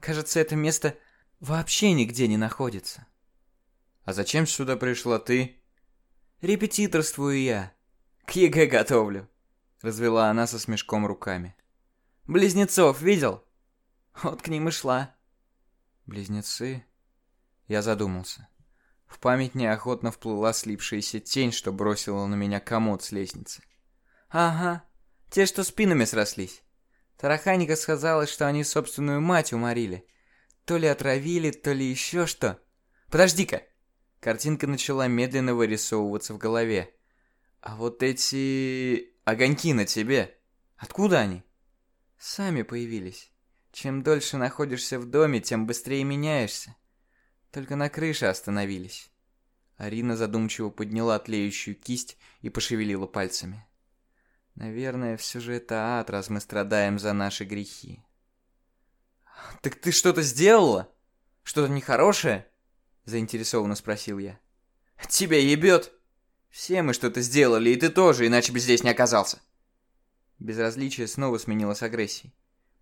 Кажется, это место вообще нигде не находится. А зачем сюда пришла ты? Репетиторствую я. К ЕГЭ готовлю. Развела она со смешком руками. Близнецов видел? Вот к ним и шла. Близнецы? Я задумался. В память неохотно вплыла слипшаяся тень, что бросила на меня комод с лестницы. Ага, те, что спинами срослись. Тараханика сказала, что они собственную мать уморили. То ли отравили, то ли еще что. Подожди-ка. Картинка начала медленно вырисовываться в голове. А вот эти огоньки на тебе, откуда они? Сами появились. Чем дольше находишься в доме, тем быстрее меняешься. Только на крыше остановились. Арина задумчиво подняла тлеющую кисть и пошевелила пальцами. Наверное, все же это ад, раз мы страдаем за наши грехи. «Так ты что-то сделала? Что-то нехорошее?» Заинтересованно спросил я. «Тебя ебет!» «Все мы что-то сделали, и ты тоже, иначе бы здесь не оказался!» Безразличие снова сменилось агрессией.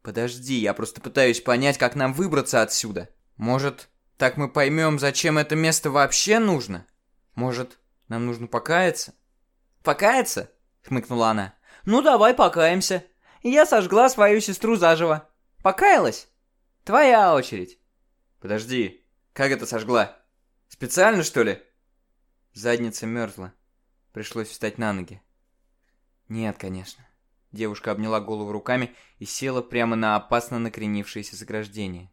«Подожди, я просто пытаюсь понять, как нам выбраться отсюда. Может, так мы поймем, зачем это место вообще нужно? Может, нам нужно покаяться?» «Покаяться?» — хмыкнула она. «Ну, давай покаемся. Я сожгла свою сестру заживо. Покаялась?» Твоя очередь. Подожди, как это сожгла? Специально, что ли? Задница мерзла. Пришлось встать на ноги. Нет, конечно. Девушка обняла голову руками и села прямо на опасно накренившееся заграждение.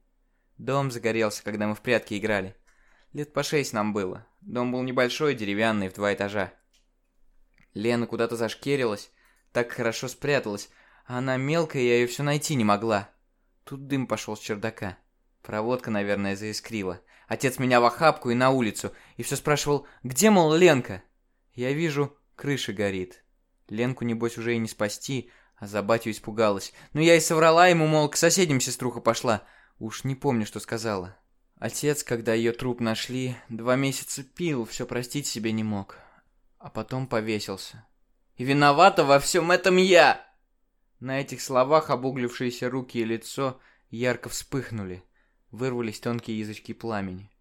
Дом загорелся, когда мы в прятки играли. Лет по шесть нам было. Дом был небольшой, деревянный, в два этажа. Лена куда-то зашкерилась, так хорошо спряталась, а она мелкая, я ее все найти не могла. Тут дым пошел с чердака. Проводка, наверное, заискрила. Отец меня в охапку и на улицу, и все спрашивал, где, мол, Ленка? Я вижу, крыша горит. Ленку, небось, уже и не спасти, а за батю испугалась. Но ну, я и соврала ему, мол, к соседям сеструха пошла. Уж не помню, что сказала. Отец, когда ее труп нашли, два месяца пил, все простить себе не мог. А потом повесился. И виновата во всем этом я! На этих словах обуглившиеся руки и лицо ярко вспыхнули. Вырвались тонкие язычки пламени.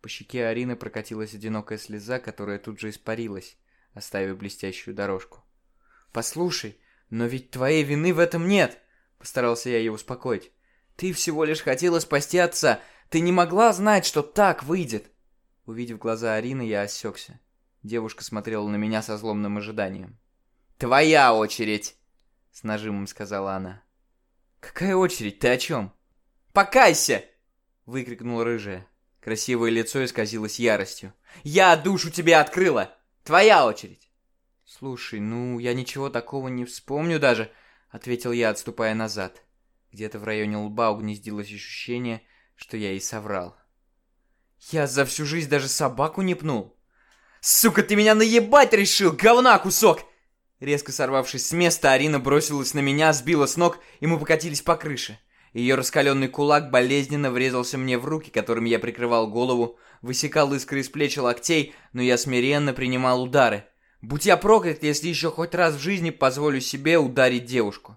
По щеке Арины прокатилась одинокая слеза, которая тут же испарилась, оставив блестящую дорожку. «Послушай, но ведь твоей вины в этом нет!» Постарался я ее успокоить. «Ты всего лишь хотела спасти отца. Ты не могла знать, что так выйдет!» Увидев глаза Арины, я осекся. Девушка смотрела на меня со злобным ожиданием. «Твоя очередь!» с нажимом сказала она. «Какая очередь? Ты о чем?» «Покайся!» — выкрикнула рыжая. Красивое лицо исказилось яростью. «Я душу тебе открыла! Твоя очередь!» «Слушай, ну, я ничего такого не вспомню даже», — ответил я, отступая назад. Где-то в районе лба угнездилось ощущение, что я ей соврал. «Я за всю жизнь даже собаку не пнул!» «Сука, ты меня наебать решил, говна кусок!» Резко сорвавшись с места, Арина бросилась на меня, сбила с ног, и мы покатились по крыше. Ее раскаленный кулак болезненно врезался мне в руки, которыми я прикрывал голову, высекал искры из плеч и локтей, но я смиренно принимал удары. Будь я проклят, если еще хоть раз в жизни позволю себе ударить девушку.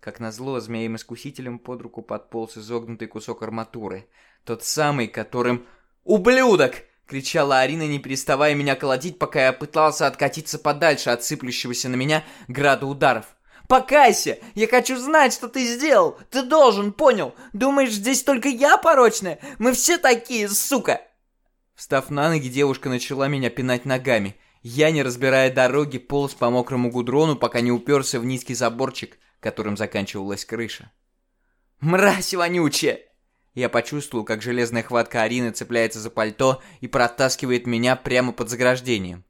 Как назло, змеем-искусителем под руку подполз изогнутый кусок арматуры. Тот самый, которым... «Ублюдок!» — кричала Арина, не переставая меня колотить, пока я пытался откатиться подальше от сыплющегося на меня града ударов. «Покайся! Я хочу знать, что ты сделал! Ты должен, понял? Думаешь, здесь только я порочная? Мы все такие, сука!» Встав на ноги, девушка начала меня пинать ногами. Я, не разбирая дороги, полз по мокрому гудрону, пока не уперся в низкий заборчик, которым заканчивалась крыша. «Мразь вонючая!» Я почувствовал, как железная хватка Арины цепляется за пальто и протаскивает меня прямо под заграждением.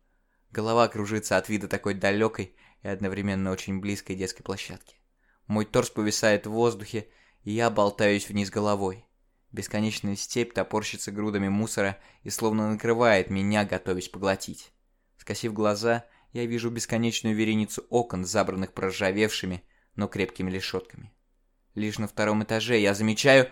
Голова кружится от вида такой далекой и одновременно очень близкой детской площадки. Мой торс повисает в воздухе, и я болтаюсь вниз головой. Бесконечная степь топорщится грудами мусора и словно накрывает меня, готовясь поглотить. Скосив глаза, я вижу бесконечную вереницу окон, забранных проржавевшими, но крепкими решетками. Лишь на втором этаже я замечаю...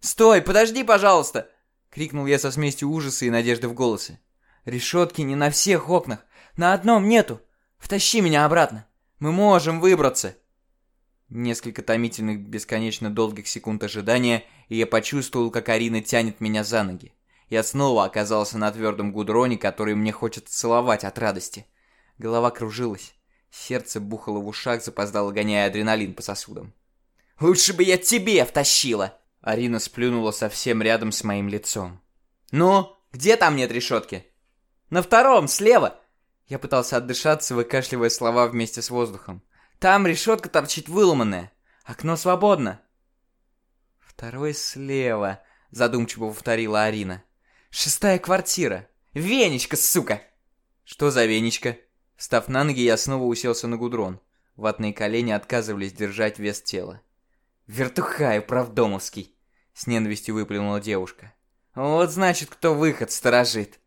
«Стой, подожди, пожалуйста!» — крикнул я со смесью ужаса и надежды в голосе. «Решетки не на всех окнах, на одном нету. Втащи меня обратно. Мы можем выбраться!» Несколько томительных, бесконечно долгих секунд ожидания, и я почувствовал, как Арина тянет меня за ноги. Я снова оказался на твердом гудроне, который мне хочется целовать от радости. Голова кружилась. Сердце бухало в ушах, запоздало гоняя адреналин по сосудам. «Лучше бы я тебе втащила!» Арина сплюнула совсем рядом с моим лицом. «Ну, где там нет решетки?» «На втором, слева!» Я пытался отдышаться, выкашливая слова вместе с воздухом. «Там решетка торчит выломанная. Окно свободно!» «Второй слева», — задумчиво повторила Арина. «Шестая квартира. Венечка, сука!» «Что за Венечка?» Встав на ноги, я снова уселся на гудрон. Ватные колени отказывались держать вес тела. «Вертухай, правдомовский!» С ненавистью выплюнула девушка. «Вот значит, кто выход сторожит!»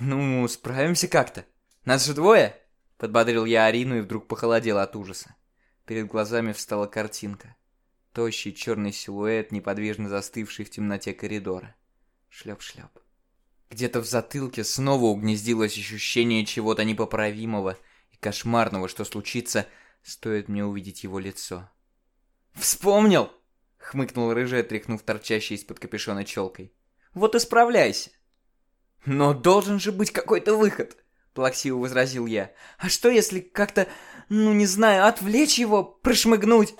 «Ну, справимся как-то. Нас же двое!» Подбодрил я Арину и вдруг похолодел от ужаса. Перед глазами встала картинка. Тощий черный силуэт, неподвижно застывший в темноте коридора. Шлеп-шлеп. Где-то в затылке снова угнездилось ощущение чего-то непоправимого и кошмарного, что случится, стоит мне увидеть его лицо. «Вспомнил!» — хмыкнул рыжий, тряхнув торчащей из-под капюшона челкой. «Вот и справляйся!» «Но должен же быть какой-то выход!» — плаксиво возразил я. «А что, если как-то, ну не знаю, отвлечь его, прошмыгнуть?»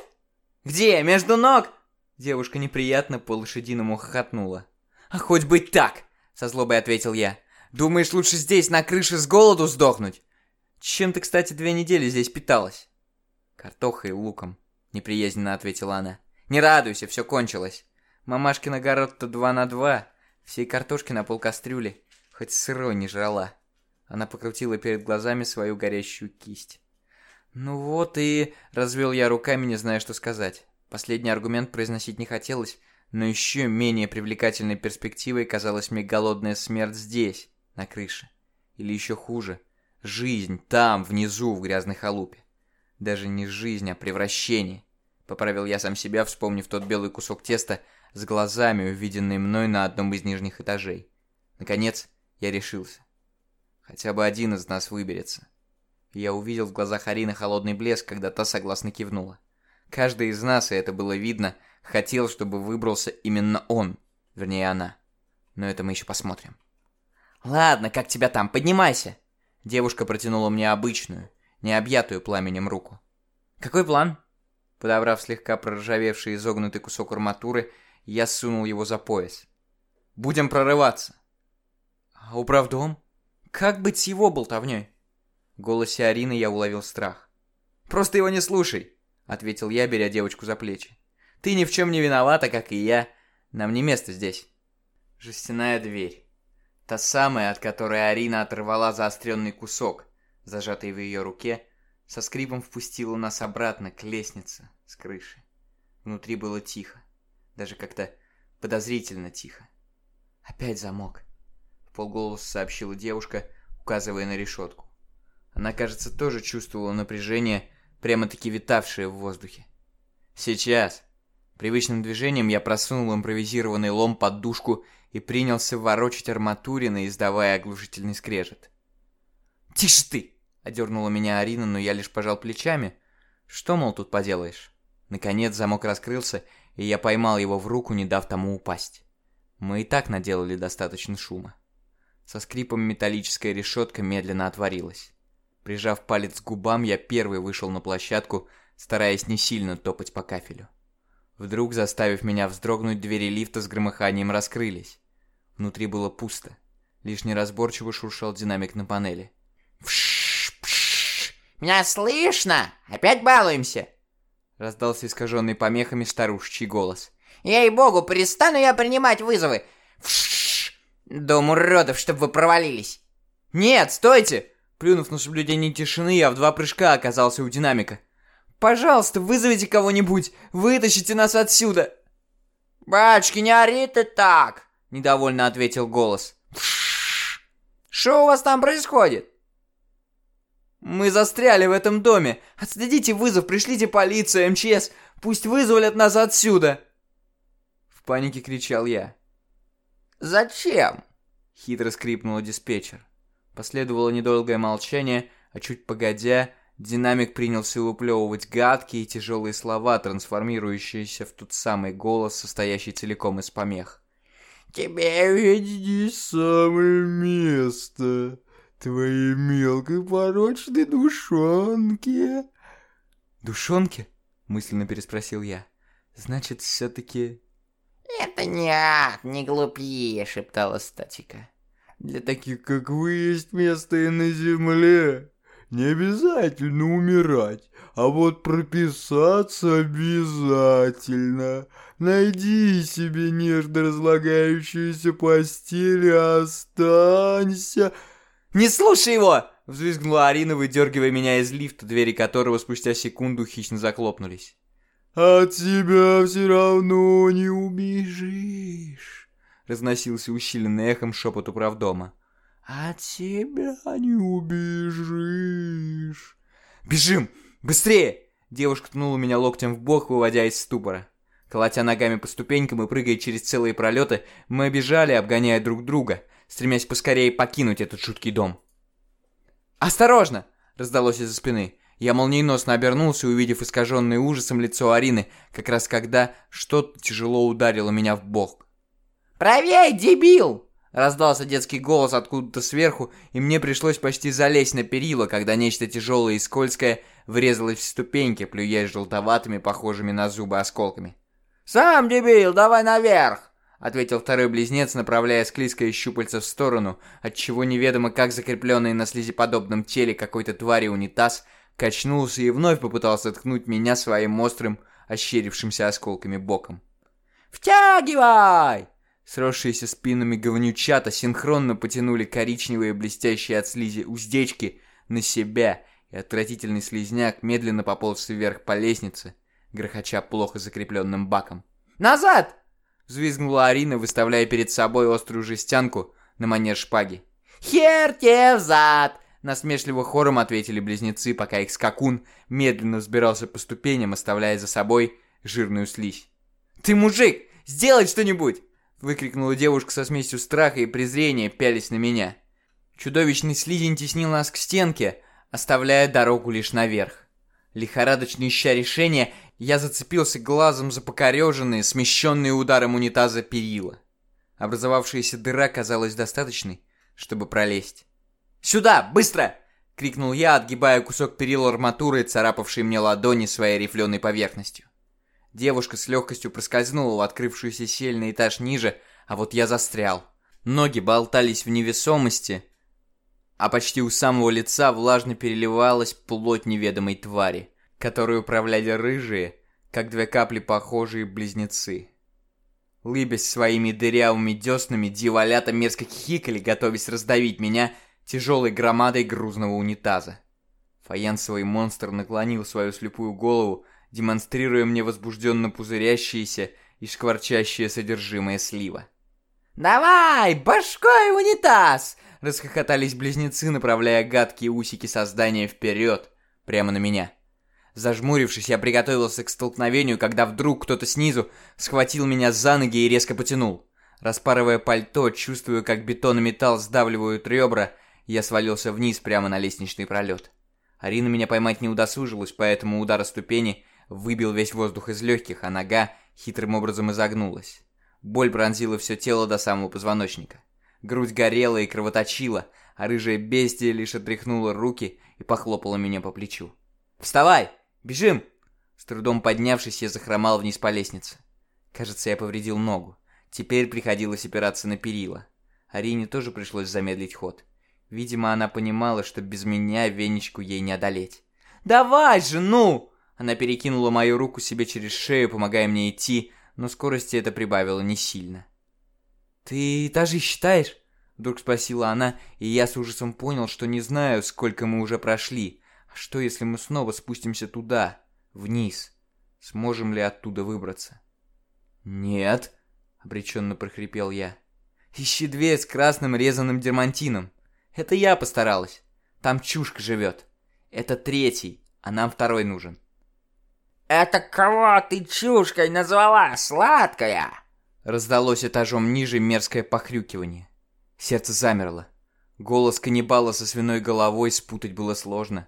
«Где? Между ног?» Девушка неприятно по-лошадиному хохотнула. «А хоть быть так!» — со злобой ответил я. «Думаешь, лучше здесь на крыше с голоду сдохнуть?» «Чем ты, кстати, две недели здесь питалась?» «Картохой и луком», — неприязненно ответила она. «Не радуйся, все кончилось. Мамашкин огород-то два на два. Всей картошки на полкастрюли. Хоть сырой не жрала». Она покрутила перед глазами свою горящую кисть. «Ну вот и...» — развел я руками, не зная, что сказать. Последний аргумент произносить не хотелось, но еще менее привлекательной перспективой казалась мне голодная смерть здесь, на крыше. Или еще хуже, жизнь там, внизу, в грязной халупе. Даже не жизнь, а превращение. Поправил я сам себя, вспомнив тот белый кусок теста с глазами, увиденный мной на одном из нижних этажей. Наконец, я решился. Хотя бы один из нас выберется. Я увидел в глазах Арины холодный блеск, когда та согласно кивнула. Каждый из нас, и это было видно, хотел, чтобы выбрался именно он, вернее она. Но это мы еще посмотрим. «Ладно, как тебя там, поднимайся!» Девушка протянула мне обычную, необъятую пламенем руку. «Какой план?» Подобрав слегка проржавевший изогнутый кусок арматуры, я сунул его за пояс. «Будем прорываться!» «А управдом? Как быть с его болтовней?» В голосе Арины я уловил страх. «Просто его не слушай», — ответил я, беря девочку за плечи. «Ты ни в чем не виновата, как и я. Нам не место здесь». Жестяная дверь. Та самая, от которой Арина оторвала заостренный кусок, зажатый в ее руке, со скрипом впустила нас обратно к лестнице с крыши. Внутри было тихо, даже как-то подозрительно тихо. «Опять замок», — в полголоса сообщила девушка, указывая на решетку. Она, кажется, тоже чувствовала напряжение, прямо-таки витавшее в воздухе. «Сейчас!» Привычным движением я просунул импровизированный лом под душку и принялся ворочать арматурины, издавая оглушительный скрежет. «Тише ты!» — одернула меня Арина, но я лишь пожал плечами. «Что, мол, тут поделаешь?» Наконец замок раскрылся, и я поймал его в руку, не дав тому упасть. Мы и так наделали достаточно шума. Со скрипом металлическая решетка медленно отворилась. Прижав палец к губам, я первый вышел на площадку, стараясь не сильно топать по кафелю. Вдруг, заставив меня вздрогнуть, двери лифта с громыханием раскрылись. Внутри было пусто. Лишь неразборчиво шуршал динамик на панели. Вш, пш. Меня слышно? Опять балуемся? Раздался искаженный помехами старушечий голос. Ей-богу, перестану я принимать вызовы. Вш. Дом уродов, чтобы вы провалились. Нет, стойте! Плюнув на соблюдение тишины, я в два прыжка оказался у динамика. «Пожалуйста, вызовите кого-нибудь! Вытащите нас отсюда!» «Батюшки, не ори ты так!» — недовольно ответил голос. «Что у вас там происходит?» «Мы застряли в этом доме! Отследите вызов, пришлите полицию, МЧС! Пусть вызволят нас отсюда!» В панике кричал я. «Зачем?» — хитро скрипнула диспетчер. Последовало недолгое молчание, а чуть погодя, динамик принялся выплевывать гадкие и тяжелые слова, трансформирующиеся в тот самый голос, состоящий целиком из помех. «Тебе ведь здесь самое место, твоей мелкой порочной душонке». «Душонке?» — мысленно переспросил я. «Значит, все-таки...» «Это не ад, не глупи», — шептала статика. Для таких, как вы, есть место и на земле. Не обязательно умирать, а вот прописаться обязательно. Найди себе нежно разлагающуюся постель и останься. «Не слушай его!» — взвизгнула Арина, выдергивая меня из лифта, двери которого спустя секунду хищно заклопнулись. «От тебя все равно не убежишь» разносился усиленный эхом шепот управдома. «От тебя не убежишь!» «Бежим! Быстрее!» Девушка ткнула меня локтем в бок, выводя из ступора. Колотя ногами по ступенькам и прыгая через целые пролеты, мы бежали, обгоняя друг друга, стремясь поскорее покинуть этот жуткий дом. «Осторожно!» — раздалось из-за спины. Я молниеносно обернулся, увидев искаженное ужасом лицо Арины, как раз когда что-то тяжело ударило меня в бок. «Правей, дебил!» Раздался детский голос откуда-то сверху, и мне пришлось почти залезть на перила, когда нечто тяжелое и скользкое врезалось в ступеньки, плюясь желтоватыми, похожими на зубы осколками. «Сам дебил, давай наверх!» — ответил второй близнец, направляя склизкое щупальце в сторону, отчего неведомо как закрепленный на слизеподобном теле какой-то твари унитаз качнулся и вновь попытался ткнуть меня своим острым, ощерившимся осколками боком. «Втягивай!» Сросшиеся спинами говнючата синхронно потянули коричневые блестящие от слизи уздечки на себя, и отвратительный слизняк медленно пополз вверх по лестнице, грохоча плохо закрепленным баком. «Назад!» — взвизгнула Арина, выставляя перед собой острую жестянку на манер шпаги. «Хер тебе взад!» Насмешливо хором ответили близнецы, пока их скакун медленно взбирался по ступеням, оставляя за собой жирную слизь. «Ты мужик! Сделай что-нибудь!» Выкрикнула девушка со смесью страха и презрения, пялись на меня. Чудовищный слизень теснил нас к стенке, оставляя дорогу лишь наверх. Лихорадочно ища решения, я зацепился глазом за покореженные, смещенные ударом унитаза перила. Образовавшаяся дыра казалась достаточной, чтобы пролезть. «Сюда! Быстро!» — крикнул я, отгибая кусок перил арматуры, царапавший мне ладони своей рифленой поверхностью. Девушка с легкостью проскользнула в открывшуюся щель на этаж ниже, а вот я застрял. Ноги болтались в невесомости, а почти у самого лица влажно переливалась плоть неведомой твари, которую управляли рыжие, как две капли похожие близнецы. Лыбясь своими дырявыми деснами, дьяволята мерзко хихикали, готовясь раздавить меня тяжелой громадой грузного унитаза. Фаянсовый монстр наклонил свою слепую голову, демонстрируя мне возбужденно пузырящиеся и шкварчащее содержимое слива. «Давай, башкой в унитаз!» Расхохотались близнецы, направляя гадкие усики создания вперед, прямо на меня. Зажмурившись, я приготовился к столкновению, когда вдруг кто-то снизу схватил меня за ноги и резко потянул. Распарывая пальто, чувствуя, как бетон и металл сдавливают ребра, я свалился вниз прямо на лестничный пролет. Арина меня поймать не удосужилась, поэтому удар о ступени выбил весь воздух из легких, а нога хитрым образом изогнулась. Боль пронзила все тело до самого позвоночника. Грудь горела и кровоточила, а рыжая бестия лишь отряхнула руки и похлопала меня по плечу. «Вставай! Бежим!» С трудом поднявшись, я захромал вниз по лестнице. Кажется, я повредил ногу. Теперь приходилось опираться на перила. Арине тоже пришлось замедлить ход. Видимо, она понимала, что без меня венечку ей не одолеть. «Давай же, ну!» Она перекинула мою руку себе через шею, помогая мне идти, но скорости это прибавило не сильно. «Ты этажи считаешь?» Вдруг спросила она, и я с ужасом понял, что не знаю, сколько мы уже прошли. А что, если мы снова спустимся туда, вниз? Сможем ли оттуда выбраться? «Нет», — обреченно прохрипел я. «Ищи дверь с красным резаным дермантином. Это я постаралась. Там чушка живет. Это третий, а нам второй нужен». «Это кого ты чушкой назвала, сладкая?» Раздалось этажом ниже мерзкое похрюкивание. Сердце замерло. Голос каннибала со свиной головой спутать было сложно.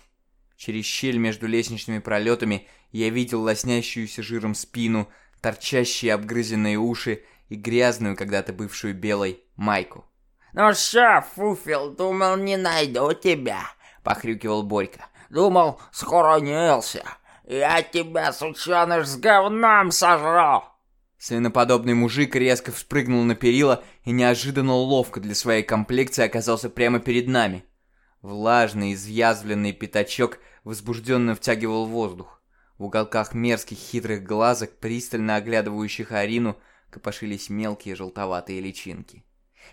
Через щель между лестничными пролетами я видел лоснящуюся жиром спину, торчащие обгрызенные уши и грязную, когда-то бывшую белой, майку. «Ну что, Фуфел, думал, не найду тебя», — похрюкивал Борька. «Думал, схоронился. Я тебя, сученыш, с говном сожру!» Свиноподобный мужик резко вспрыгнул на перила и неожиданно ловко для своей комплекции оказался прямо перед нами. Влажный, изъязвленный пятачок возбужденно втягивал воздух. В уголках мерзких хитрых глазок, пристально оглядывающих Арину, копошились мелкие желтоватые личинки.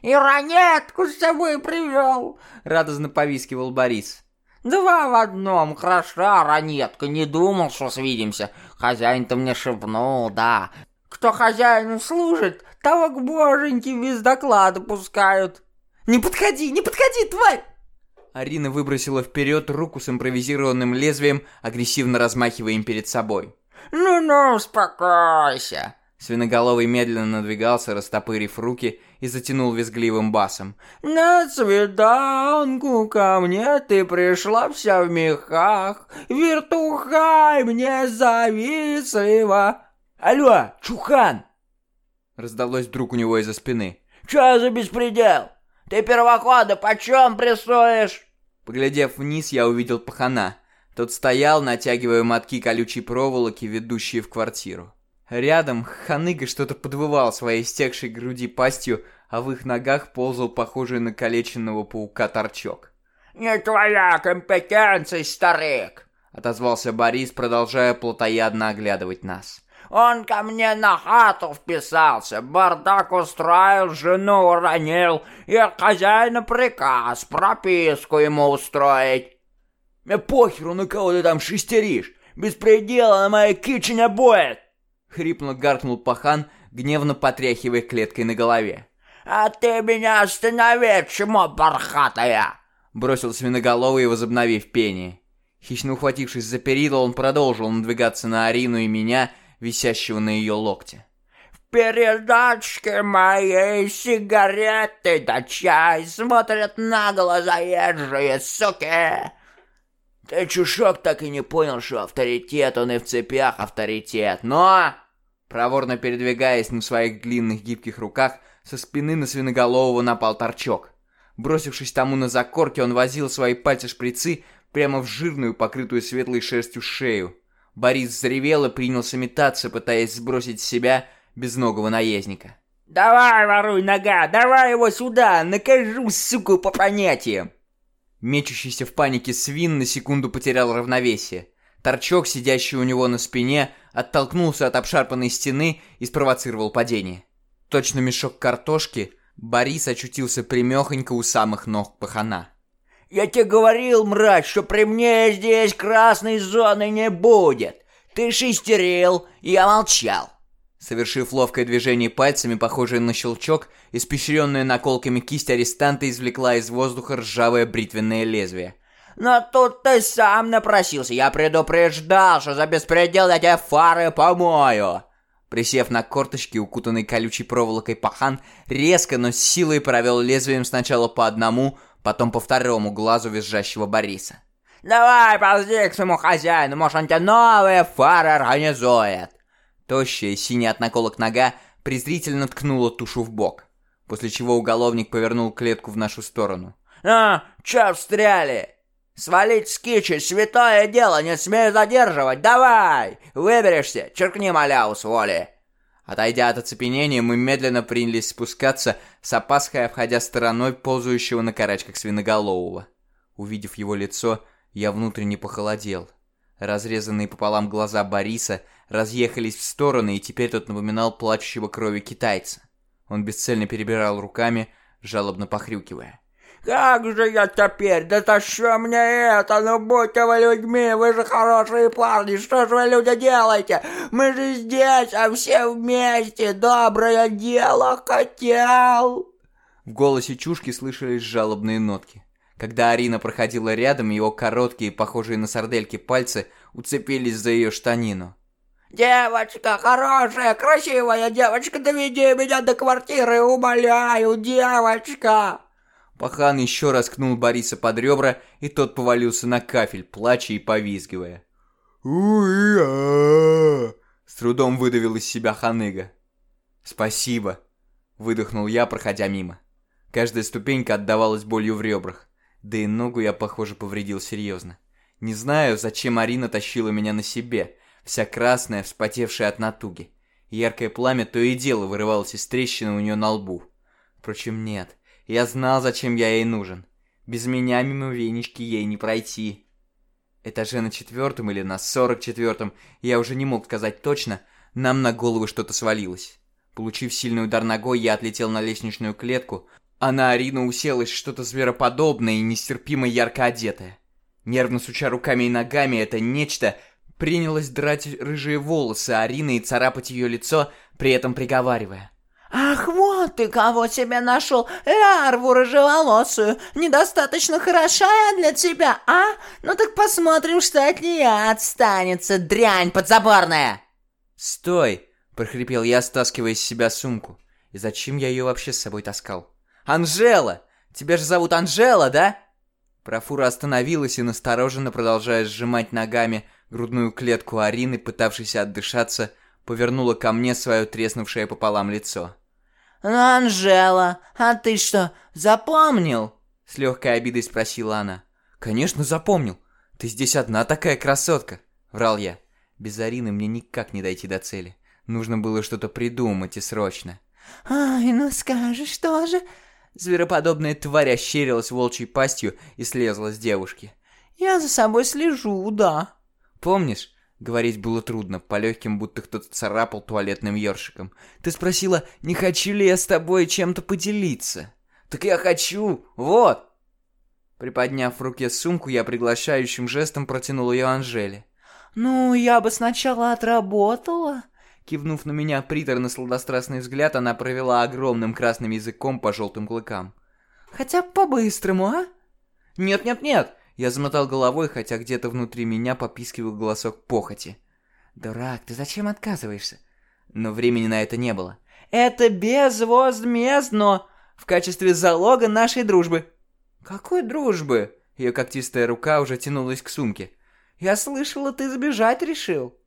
«И ранетку с собой привел!» — радостно повискивал Борис. «Два в одном, хороша ранетка, не думал, что свидимся. Хозяин-то мне шепнул, да, кто хозяину служит, того к боженьке без доклада пускают. Не подходи, не подходи, тварь! Арина выбросила вперед руку с импровизированным лезвием, агрессивно размахивая им перед собой. «Ну-ну, успокойся!» Свиноголовый медленно надвигался, растопырив руки, и затянул визгливым басом. «На свиданку ко мне ты пришла вся в мехах, вертухай мне завистливо!» «Алло, Чухан!» Раздалось вдруг у него из-за спины. «Чё за беспредел? Ты первохода почем прессуешь?» Поглядев вниз, я увидел пахана. Тот стоял, натягивая мотки колючей проволоки, ведущие в квартиру. Рядом ханыга что-то подвывал своей стекшей груди пастью, а в их ногах ползал похожий на калеченного паука торчок. «Не твоя компетенция, старик!» — отозвался Борис, продолжая плотоядно оглядывать нас. Он ко мне на хату вписался, бардак устроил, жену уронил, и от хозяина приказ прописку ему устроить. Мне похеру, на кого ты там шестеришь, беспредела на моей кичине будет!» Хрипло гаркнул пахан, гневно потряхивая клеткой на голове. «А ты меня останови, чмо бархатая!» Бросил свиноголовый, возобновив пение. Хищно ухватившись за перила, он продолжил надвигаться на Арину и меня, висящего на ее локте. «В передачке моей сигареты да чай смотрят нагло заезжие суки!» Ты, чушок, так и не понял, что авторитет, он и в цепях авторитет, но... Проворно передвигаясь на своих длинных гибких руках, со спины на свиноголового напал торчок. Бросившись тому на закорке, он возил свои пальцы-шприцы прямо в жирную, покрытую светлой шерстью шею. Борис заревел и принялся метаться, пытаясь сбросить с себя безногого наездника. «Давай, воруй нога, давай его сюда, накажу, суку, по понятиям!» Мечущийся в панике свин на секунду потерял равновесие. Торчок, сидящий у него на спине, оттолкнулся от обшарпанной стены и спровоцировал падение. Точно мешок картошки, Борис очутился примехонько у самых ног пахана. «Я тебе говорил, мразь, что при мне здесь красной зоны не будет. Ты шестерил, я молчал». Совершив ловкое движение пальцами, похожее на щелчок, испещренная наколками кисть арестанта извлекла из воздуха ржавое бритвенное лезвие. «Но тут ты сам напросился. Я предупреждал, что за беспредел я тебе фары помою». Присев на корточки, укутанный колючей проволокой пахан, резко, но с силой провел лезвием сначала по одному, потом по второму глазу визжащего Бориса. «Давай, ползи к своему хозяину, может, он тебе новые фары организует!» Тощая, синяя от наколок нога презрительно ткнула тушу в бок, после чего уголовник повернул клетку в нашу сторону. «А, чё встряли? Свалить с кичи, святое дело, не смею задерживать, давай! Выберешься, черкни маляву с воли!» Отойдя от оцепенения, мы медленно принялись спускаться, с опаской обходя стороной ползающего на карачках свиноголового. Увидев его лицо, я внутренне похолодел. Разрезанные пополам глаза Бориса разъехались в стороны, и теперь тот напоминал плачущего крови китайца. Он бесцельно перебирал руками, жалобно похрюкивая. Как же я теперь? Да то что мне это? Ну будьте вы людьми, вы же хорошие парни, что же вы, люди, делаете? Мы же здесь, а все вместе, доброе дело хотел. В голосе Чушки слышались жалобные нотки. Когда Арина проходила рядом, его короткие, похожие на сардельки пальцы уцепились за ее штанину. «Девочка, хорошая, красивая девочка, доведи меня до квартиры, умоляю, девочка!» Пахан еще раз кнул Бориса под ребра, и тот повалился на кафель, плача и повизгивая. Уя! С трудом выдавил из себя Ханыга. «Спасибо», — выдохнул я, проходя мимо. Каждая ступенька отдавалась болью в ребрах, да и ногу я, похоже, повредил серьезно. Не знаю, зачем Арина тащила меня на себе, вся красная, вспотевшая от натуги. Яркое пламя то и дело вырывалось из трещины у нее на лбу. Впрочем, нет, я знал, зачем я ей нужен. Без меня мимо венички ей не пройти. Этаже на четвертом или на сорок четвертом, я уже не мог сказать точно, нам на голову что-то свалилось. Получив сильный удар ногой, я отлетел на лестничную клетку, а на Арину уселось что-то звероподобное и нестерпимо ярко одетое. Нервно суча руками и ногами, это нечто принялось драть рыжие волосы Арины и царапать ее лицо, при этом приговаривая. «Ах, вот ты кого себе нашел! Лярву рыжеволосую! Недостаточно хорошая для тебя, а? Ну так посмотрим, что от нее отстанется, дрянь подзаборная!» «Стой!» – прохрипел я, стаскивая из себя сумку. И зачем я ее вообще с собой таскал? «Анжела! Тебя же зовут Анжела, да?» Профура остановилась и, настороженно продолжая сжимать ногами грудную клетку Арины, пытавшейся отдышаться, повернула ко мне свое треснувшее пополам лицо. «Ну, Анжела, а ты что, запомнил?» С легкой обидой спросила она. «Конечно запомнил. Ты здесь одна такая красотка!» Врал я. Без Арины мне никак не дойти до цели. Нужно было что-то придумать и срочно. «Ай, ну скажешь тоже!» Звероподобная тварь ощерилась волчьей пастью и слезла с девушки. «Я за собой слежу, да». «Помнишь, Говорить было трудно, по легким, будто кто-то царапал туалетным ёршиком. «Ты спросила, не хочу ли я с тобой чем-то поделиться?» «Так я хочу! Вот!» Приподняв в руке сумку, я приглашающим жестом протянул ее Анжеле. «Ну, я бы сначала отработала». Кивнув на меня приторно-сладострастный взгляд, она провела огромным красным языком по желтым клыкам. «Хотя по-быстрому, а?» «Нет-нет-нет!» Я замотал головой, хотя где-то внутри меня попискивал голосок похоти. «Дурак, ты зачем отказываешься?» Но времени на это не было. «Это безвозмездно! В качестве залога нашей дружбы!» «Какой дружбы?» Ее когтистая рука уже тянулась к сумке. «Я слышала, ты сбежать решил».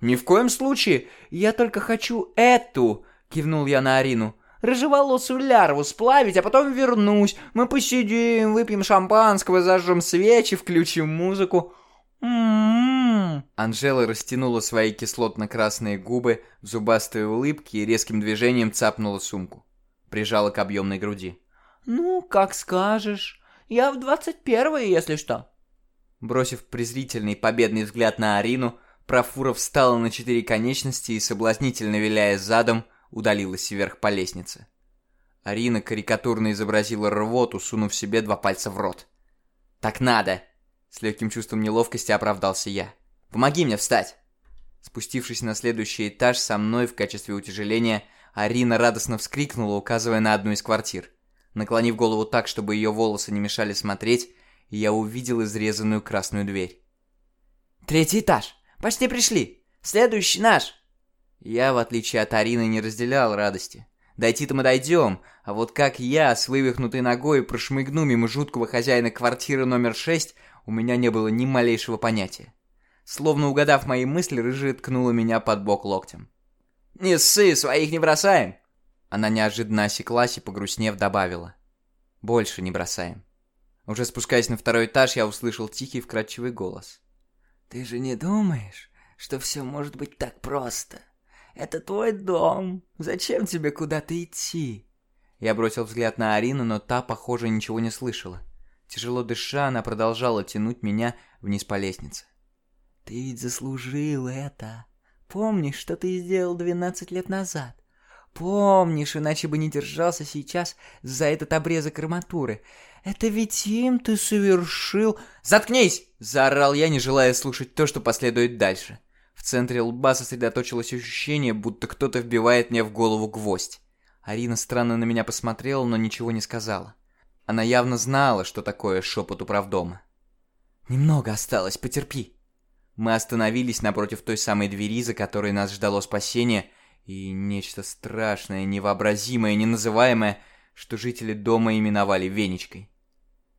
«Ни в коем случае! Я только хочу эту!» Кивнул я на Арину рыжеволосую лярву сплавить, а потом вернусь. Мы посидим, выпьем шампанского, зажжем свечи, включим музыку. М-м-м. Анжела растянула свои кислотно-красные губы в зубастой улыбке и резким движением цапнула сумку. Прижала к объемной груди. «Ну, как скажешь. Я в двадцать первое, если что». Бросив презрительный победный взгляд на Арину, Профура встала на четыре конечности и, соблазнительно виляя задом, удалилась вверх по лестнице. Арина карикатурно изобразила рвоту, сунув себе два пальца в рот. «Так надо!» С легким чувством неловкости оправдался я. «Помоги мне встать!» Спустившись на следующий этаж со мной в качестве утяжеления, Арина радостно вскрикнула, указывая на одну из квартир. Наклонив голову так, чтобы ее волосы не мешали смотреть, я увидел изрезанную красную дверь. «Третий этаж! Почти пришли! Следующий наш!» Я, в отличие от Арины, не разделял радости. Дойти-то мы дойдем, а вот как я с вывихнутой ногой прошмыгну мимо жуткого хозяина квартиры номер шесть, у меня не было ни малейшего понятия. Словно угадав мои мысли, рыжая ткнула меня под бок локтем. «Не ссы, своих не бросаем!» Она неожиданно осеклась и, погрустнев, добавила. «Больше не бросаем». Уже спускаясь на второй этаж, я услышал тихий вкрадчивый голос. «Ты же не думаешь, что все может быть так просто?» Это твой дом. Зачем тебе куда-то идти?» Я бросил взгляд на Арину, но та, похоже, ничего не слышала. Тяжело дыша, она продолжала тянуть меня вниз по лестнице. «Ты ведь заслужил это. Помнишь, что ты сделал 12 лет назад? Помнишь, иначе бы не держался сейчас за этот обрезок арматуры. Это ведь им ты совершил...» «Заткнись!» – заорал я, не желая слушать то, что последует дальше. В центре лба сосредоточилось ощущение, будто кто-то вбивает мне в голову гвоздь. Арина странно на меня посмотрела, но ничего не сказала. Она явно знала, что такое шепот управдома. «Немного осталось, потерпи». Мы остановились напротив той самой двери, за которой нас ждало спасение, и нечто страшное, невообразимое, неназываемое, что жители дома именовали Венечкой.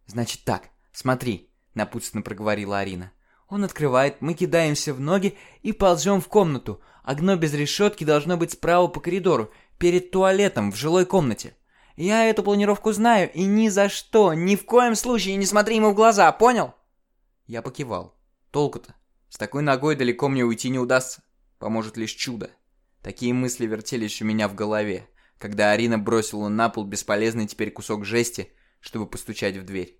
«Значит так, смотри», — напутственно проговорила Арина. «Он открывает, мы кидаемся в ноги и ползем в комнату. Окно без решетки должно быть справа по коридору, перед туалетом в жилой комнате. Я эту планировку знаю, и ни за что, ни в коем случае не смотри ему в глаза, понял?» Я покивал. Толку-то? С такой ногой далеко мне уйти не удастся. Поможет лишь чудо. Такие мысли вертелись у меня в голове, когда Арина бросила на пол бесполезный теперь кусок жести, чтобы постучать в дверь.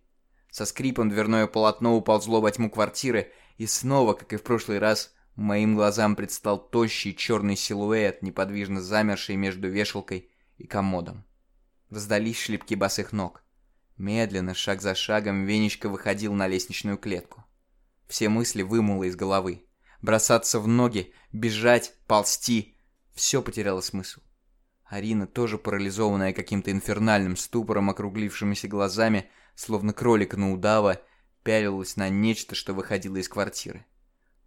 Со скрипом дверное полотно уползло во тьму квартиры, и снова, как и в прошлый раз, моим глазам предстал тощий черный силуэт, неподвижно замерший между вешалкой и комодом. Раздались шлепки босых ног. Медленно, шаг за шагом, Венечка выходил на лестничную клетку. Все мысли вымыло из головы. Бросаться в ноги, бежать, ползти — все потеряло смысл. Арина, тоже парализованная каким-то инфернальным ступором, округлившимися глазами, словно кролик на удава, пялилась на нечто, что выходило из квартиры.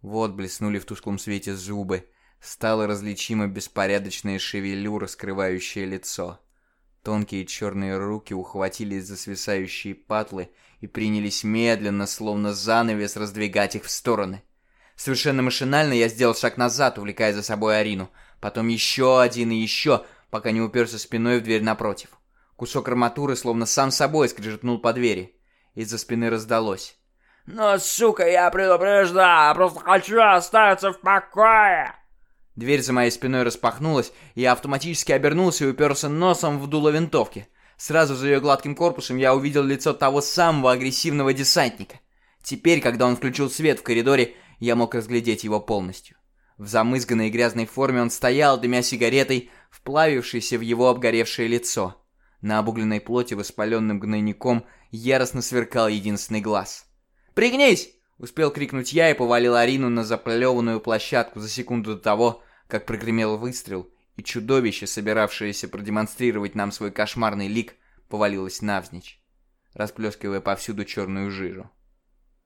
Вот блеснули в тусклом свете зубы. Стало различимо беспорядочная шевелюра, скрывающая лицо. Тонкие черные руки ухватились за свисающие патлы и принялись медленно, словно занавес, раздвигать их в стороны. Совершенно машинально я сделал шаг назад, увлекая за собой Арину. Потом еще один и еще, пока не уперся спиной в дверь напротив. Кусок арматуры словно сам собой скрежетнул по двери. Из-за спины раздалось. «Ну, сука, я предупреждаю, просто хочу остаться в покое!» Дверь за моей спиной распахнулась, и я автоматически обернулся и уперся носом в дуло винтовки. Сразу за ее гладким корпусом я увидел лицо того самого агрессивного десантника. Теперь, когда он включил свет в коридоре, я мог разглядеть его полностью. В замызганной и грязной форме он стоял, дымя сигаретой, вплавившейся в его обгоревшее лицо. На обугленной плоти, воспаленным гнойником, яростно сверкал единственный глаз. «Пригнись!» — успел крикнуть я и повалил Арину на заплеванную площадку за секунду до того, как прогремел выстрел, и чудовище, собиравшееся продемонстрировать нам свой кошмарный лик, повалилось навзничь, расплескивая повсюду черную жижу.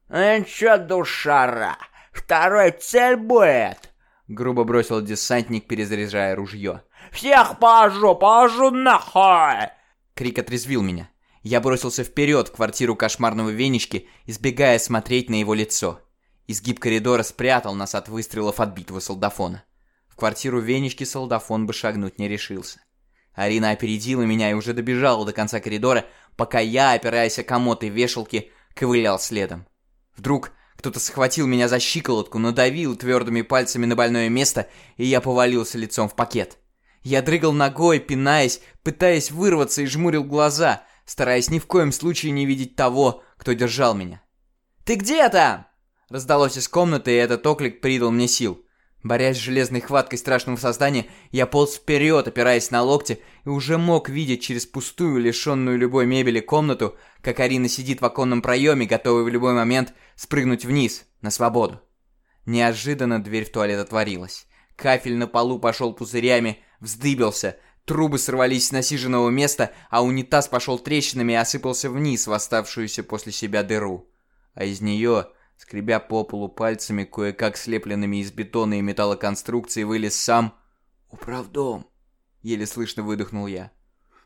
«Ну чё, душара, второй цель будет!» Грубо бросил десантник, перезаряжая ружье. «Всех положу, положу нахуй!» Крик отрезвил меня. Я бросился вперед в квартиру кошмарного Венечки, избегая смотреть на его лицо. Изгиб коридора спрятал нас от выстрелов отбитого солдафона. В квартиру Венечки солдафон бы шагнуть не решился. Арина опередила меня и уже добежала до конца коридора, пока я, опираясь о комод и вешалки, ковылял следом. Вдруг кто-то схватил меня за щиколотку, надавил твердыми пальцами на больное место, и я повалился лицом в пакет. Я дрыгал ногой, пинаясь, пытаясь вырваться и жмурил глаза — стараясь ни в коем случае не видеть того, кто держал меня. «Ты где там?» Раздалось из комнаты, и этот оклик придал мне сил. Борясь с железной хваткой страшного создания, я полз вперед, опираясь на локти, и уже мог видеть через пустую, лишенную любой мебели комнату, как Арина сидит в оконном проеме, готовая в любой момент спрыгнуть вниз, на свободу. Неожиданно дверь в туалет отворилась. Кафель на полу пошел пузырями, вздыбился, Трубы сорвались с насиженного места, а унитаз пошел трещинами и осыпался вниз в оставшуюся после себя дыру. А из нее, скребя по полу пальцами, кое-как слепленными из бетона и металлоконструкции, вылез сам управдом. Еле слышно выдохнул я.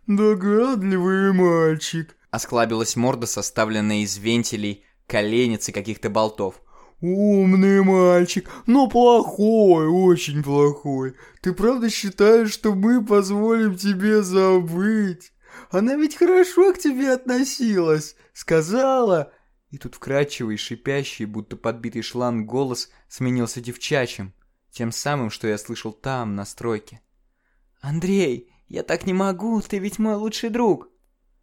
«Догадливый мальчик», — осклабилась морда, составленная из вентилей, коленец и каких-то болтов. «Умный мальчик, но плохой, очень плохой. Ты правда считаешь, что мы позволим тебе забыть? Она ведь хорошо к тебе относилась, сказала...» И тут вкрадчивый, шипящий, будто подбитый шланг голос сменился девчачьим. Тем самым, что я слышал там, на стройке. «Андрей, я так не могу, ты ведь мой лучший друг!»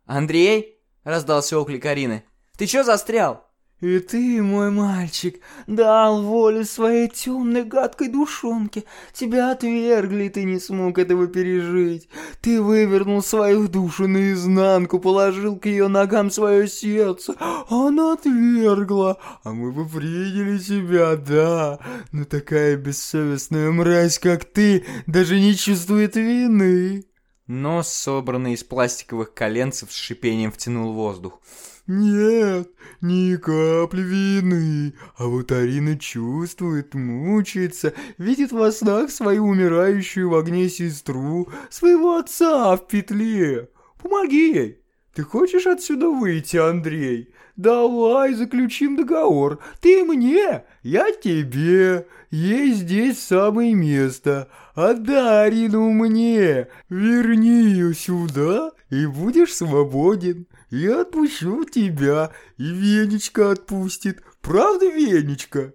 «Андрей?» — раздался оклик Карины. «Ты чё застрял?» И ты, мой мальчик, дал волю своей темной гадкой душонке. Тебя отвергли, ты не смог этого пережить. Ты вывернул свою душу наизнанку, положил к ее ногам свое сердце. Она отвергла, а мы бы приняли тебя, да. Но такая бессовестная мразь, как ты, даже не чувствует вины. Нос, собранный из пластиковых коленцев, с шипением втянул воздух. «Нет, ни капли вины. А вот Арина чувствует, мучается, видит во снах свою умирающую в огне сестру, своего отца в петле. Помоги ей. Ты хочешь отсюда выйти, Андрей? Давай заключим договор. Ты мне, я тебе. Ей здесь самое место. Отдай Арину мне. Верни ее сюда, и будешь свободен. Я отпущу тебя, и Венечка отпустит. Правда, Венечка?»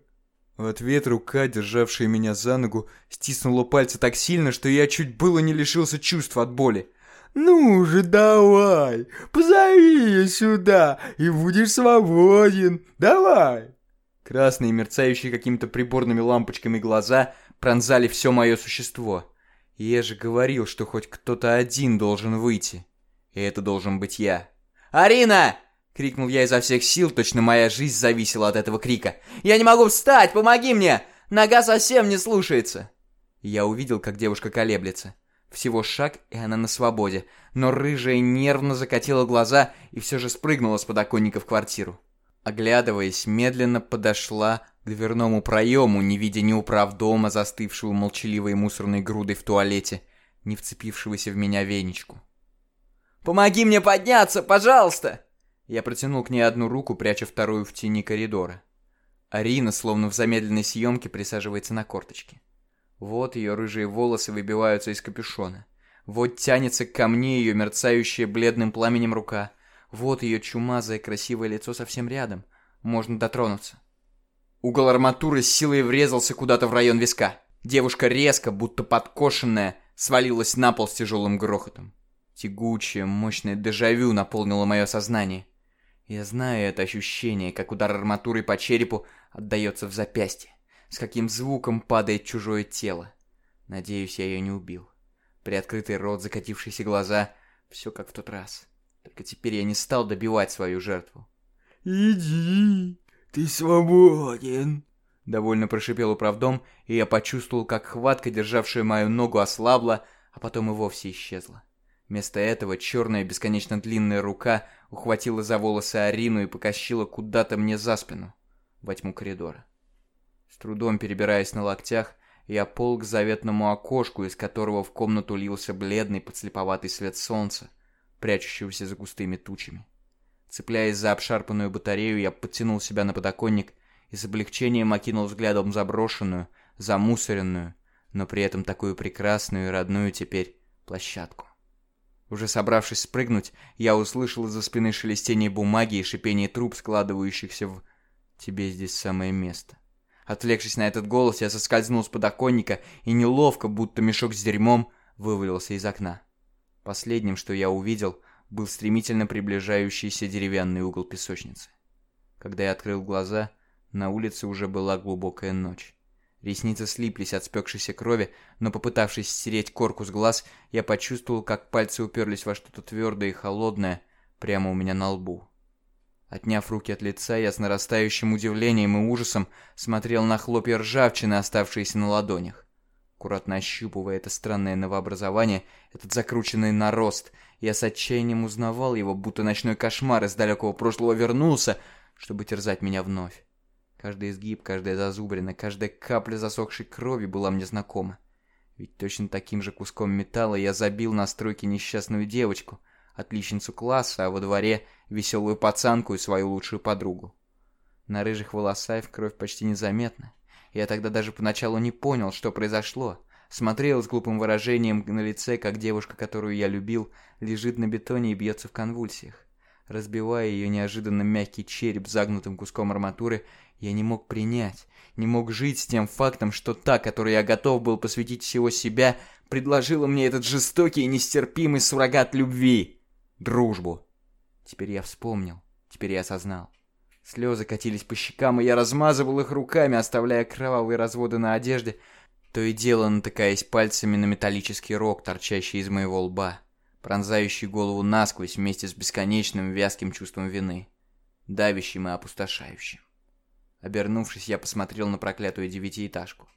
В ответ рука, державшая меня за ногу, стиснула пальцы так сильно, что я чуть было не лишился чувств от боли. «Ну же, давай, позови ее сюда, и будешь свободен. Давай!» Красные, мерцающие какими-то приборными лампочками глаза пронзали все мое существо. Я же говорил, что хоть кто-то один должен выйти. И это должен быть я. «Арина!» — крикнул я изо всех сил, точно моя жизнь зависела от этого крика. «Я не могу встать! Помоги мне! Нога совсем не слушается!» Я увидел, как девушка колеблется. Всего шаг, и она на свободе, но рыжая нервно закатила глаза и все же спрыгнула с подоконника в квартиру. Оглядываясь, медленно подошла к дверному проему, не видя ни управдома, застывшего молчаливой мусорной грудой в туалете, ни вцепившегося в меня венечку. «Помоги мне подняться, пожалуйста!» Я протянул к ней одну руку, пряча вторую в тени коридора. Арина, словно в замедленной съемке, присаживается на корточки. Вот ее рыжие волосы выбиваются из капюшона. Вот тянется ко мне ее мерцающая бледным пламенем рука. Вот ее чумазое красивое лицо совсем рядом. Можно дотронуться. Угол арматуры с силой врезался куда-то в район виска. Девушка резко, будто подкошенная, свалилась на пол с тяжелым грохотом. Тягучее, мощное дежавю наполнило мое сознание. Я знаю это ощущение, как удар арматуры по черепу отдается в запястье. С каким звуком падает чужое тело. Надеюсь, я ее не убил. Приоткрытый рот, закатившиеся глаза. Все как в тот раз. Только теперь я не стал добивать свою жертву. «Иди, ты свободен!» Довольно прошипел управдом, и я почувствовал, как хватка, державшая мою ногу, ослабла, а потом и вовсе исчезла. Вместо этого черная бесконечно длинная рука ухватила за волосы Арину и покащила куда-то мне за спину, во тьму коридора. С трудом перебираясь на локтях, я пол к заветному окошку, из которого в комнату лился бледный подслеповатый свет солнца, прячущегося за густыми тучами. Цепляясь за обшарпанную батарею, я подтянул себя на подоконник и с облегчением окинул взглядом заброшенную, замусоренную, но при этом такую прекрасную и родную теперь площадку. Уже собравшись спрыгнуть, я услышал из-за спины шелестение бумаги и шипение труб, складывающихся в «Тебе здесь самое место». Отвлекшись на этот голос, я соскользнул с подоконника и неловко, будто мешок с дерьмом, вывалился из окна. Последним, что я увидел, был стремительно приближающийся деревянный угол песочницы. Когда я открыл глаза, на улице уже была глубокая ночь. Ресницы слиплись от спекшейся крови, но попытавшись стереть корку с глаз, я почувствовал, как пальцы уперлись во что-то твердое и холодное прямо у меня на лбу. Отняв руки от лица, я с нарастающим удивлением и ужасом смотрел на хлопья ржавчины, оставшиеся на ладонях. Аккуратно ощупывая это странное новообразование, этот закрученный нарост, я с отчаянием узнавал его, будто ночной кошмар из далекого прошлого вернулся, чтобы терзать меня вновь. Каждый изгиб, каждая зазубрина, каждая капля засохшей крови была мне знакома. Ведь точно таким же куском металла я забил на стройке несчастную девочку, отличницу класса, а во дворе веселую пацанку и свою лучшую подругу. На рыжих волосах кровь почти незаметна. Я тогда даже поначалу не понял, что произошло. Смотрел с глупым выражением на лице, как девушка, которую я любил, лежит на бетоне и бьется в конвульсиях. Разбивая ее неожиданно мягкий череп загнутым куском арматуры, я не мог принять, не мог жить с тем фактом, что та, которой я готов был посвятить всего себя, предложила мне этот жестокий и нестерпимый суррогат любви — дружбу. Теперь я вспомнил, теперь я осознал. Слезы катились по щекам, и я размазывал их руками, оставляя кровавые разводы на одежде, то и дело натыкаясь пальцами на металлический рог, торчащий из моего лба, пронзающий голову насквозь вместе с бесконечным вязким чувством вины, давящим и опустошающим. Обернувшись, я посмотрел на проклятую девятиэтажку.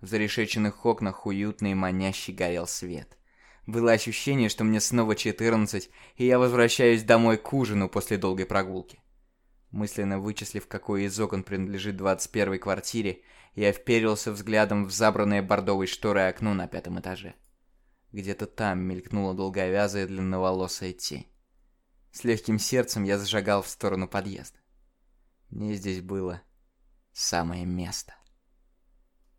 В зарешеченных окнах уютно и маняще горел свет. Было ощущение, что мне снова 14, и я возвращаюсь домой к ужину после долгой прогулки. Мысленно вычислив, какой из окон принадлежит 21-й квартире, я вперился взглядом в забранное бордовой шторой окно на пятом этаже. Где-то там мелькнула долговязая длинноволосая тень. С легким сердцем я зажигал в сторону подъезда. Мне здесь было самое место.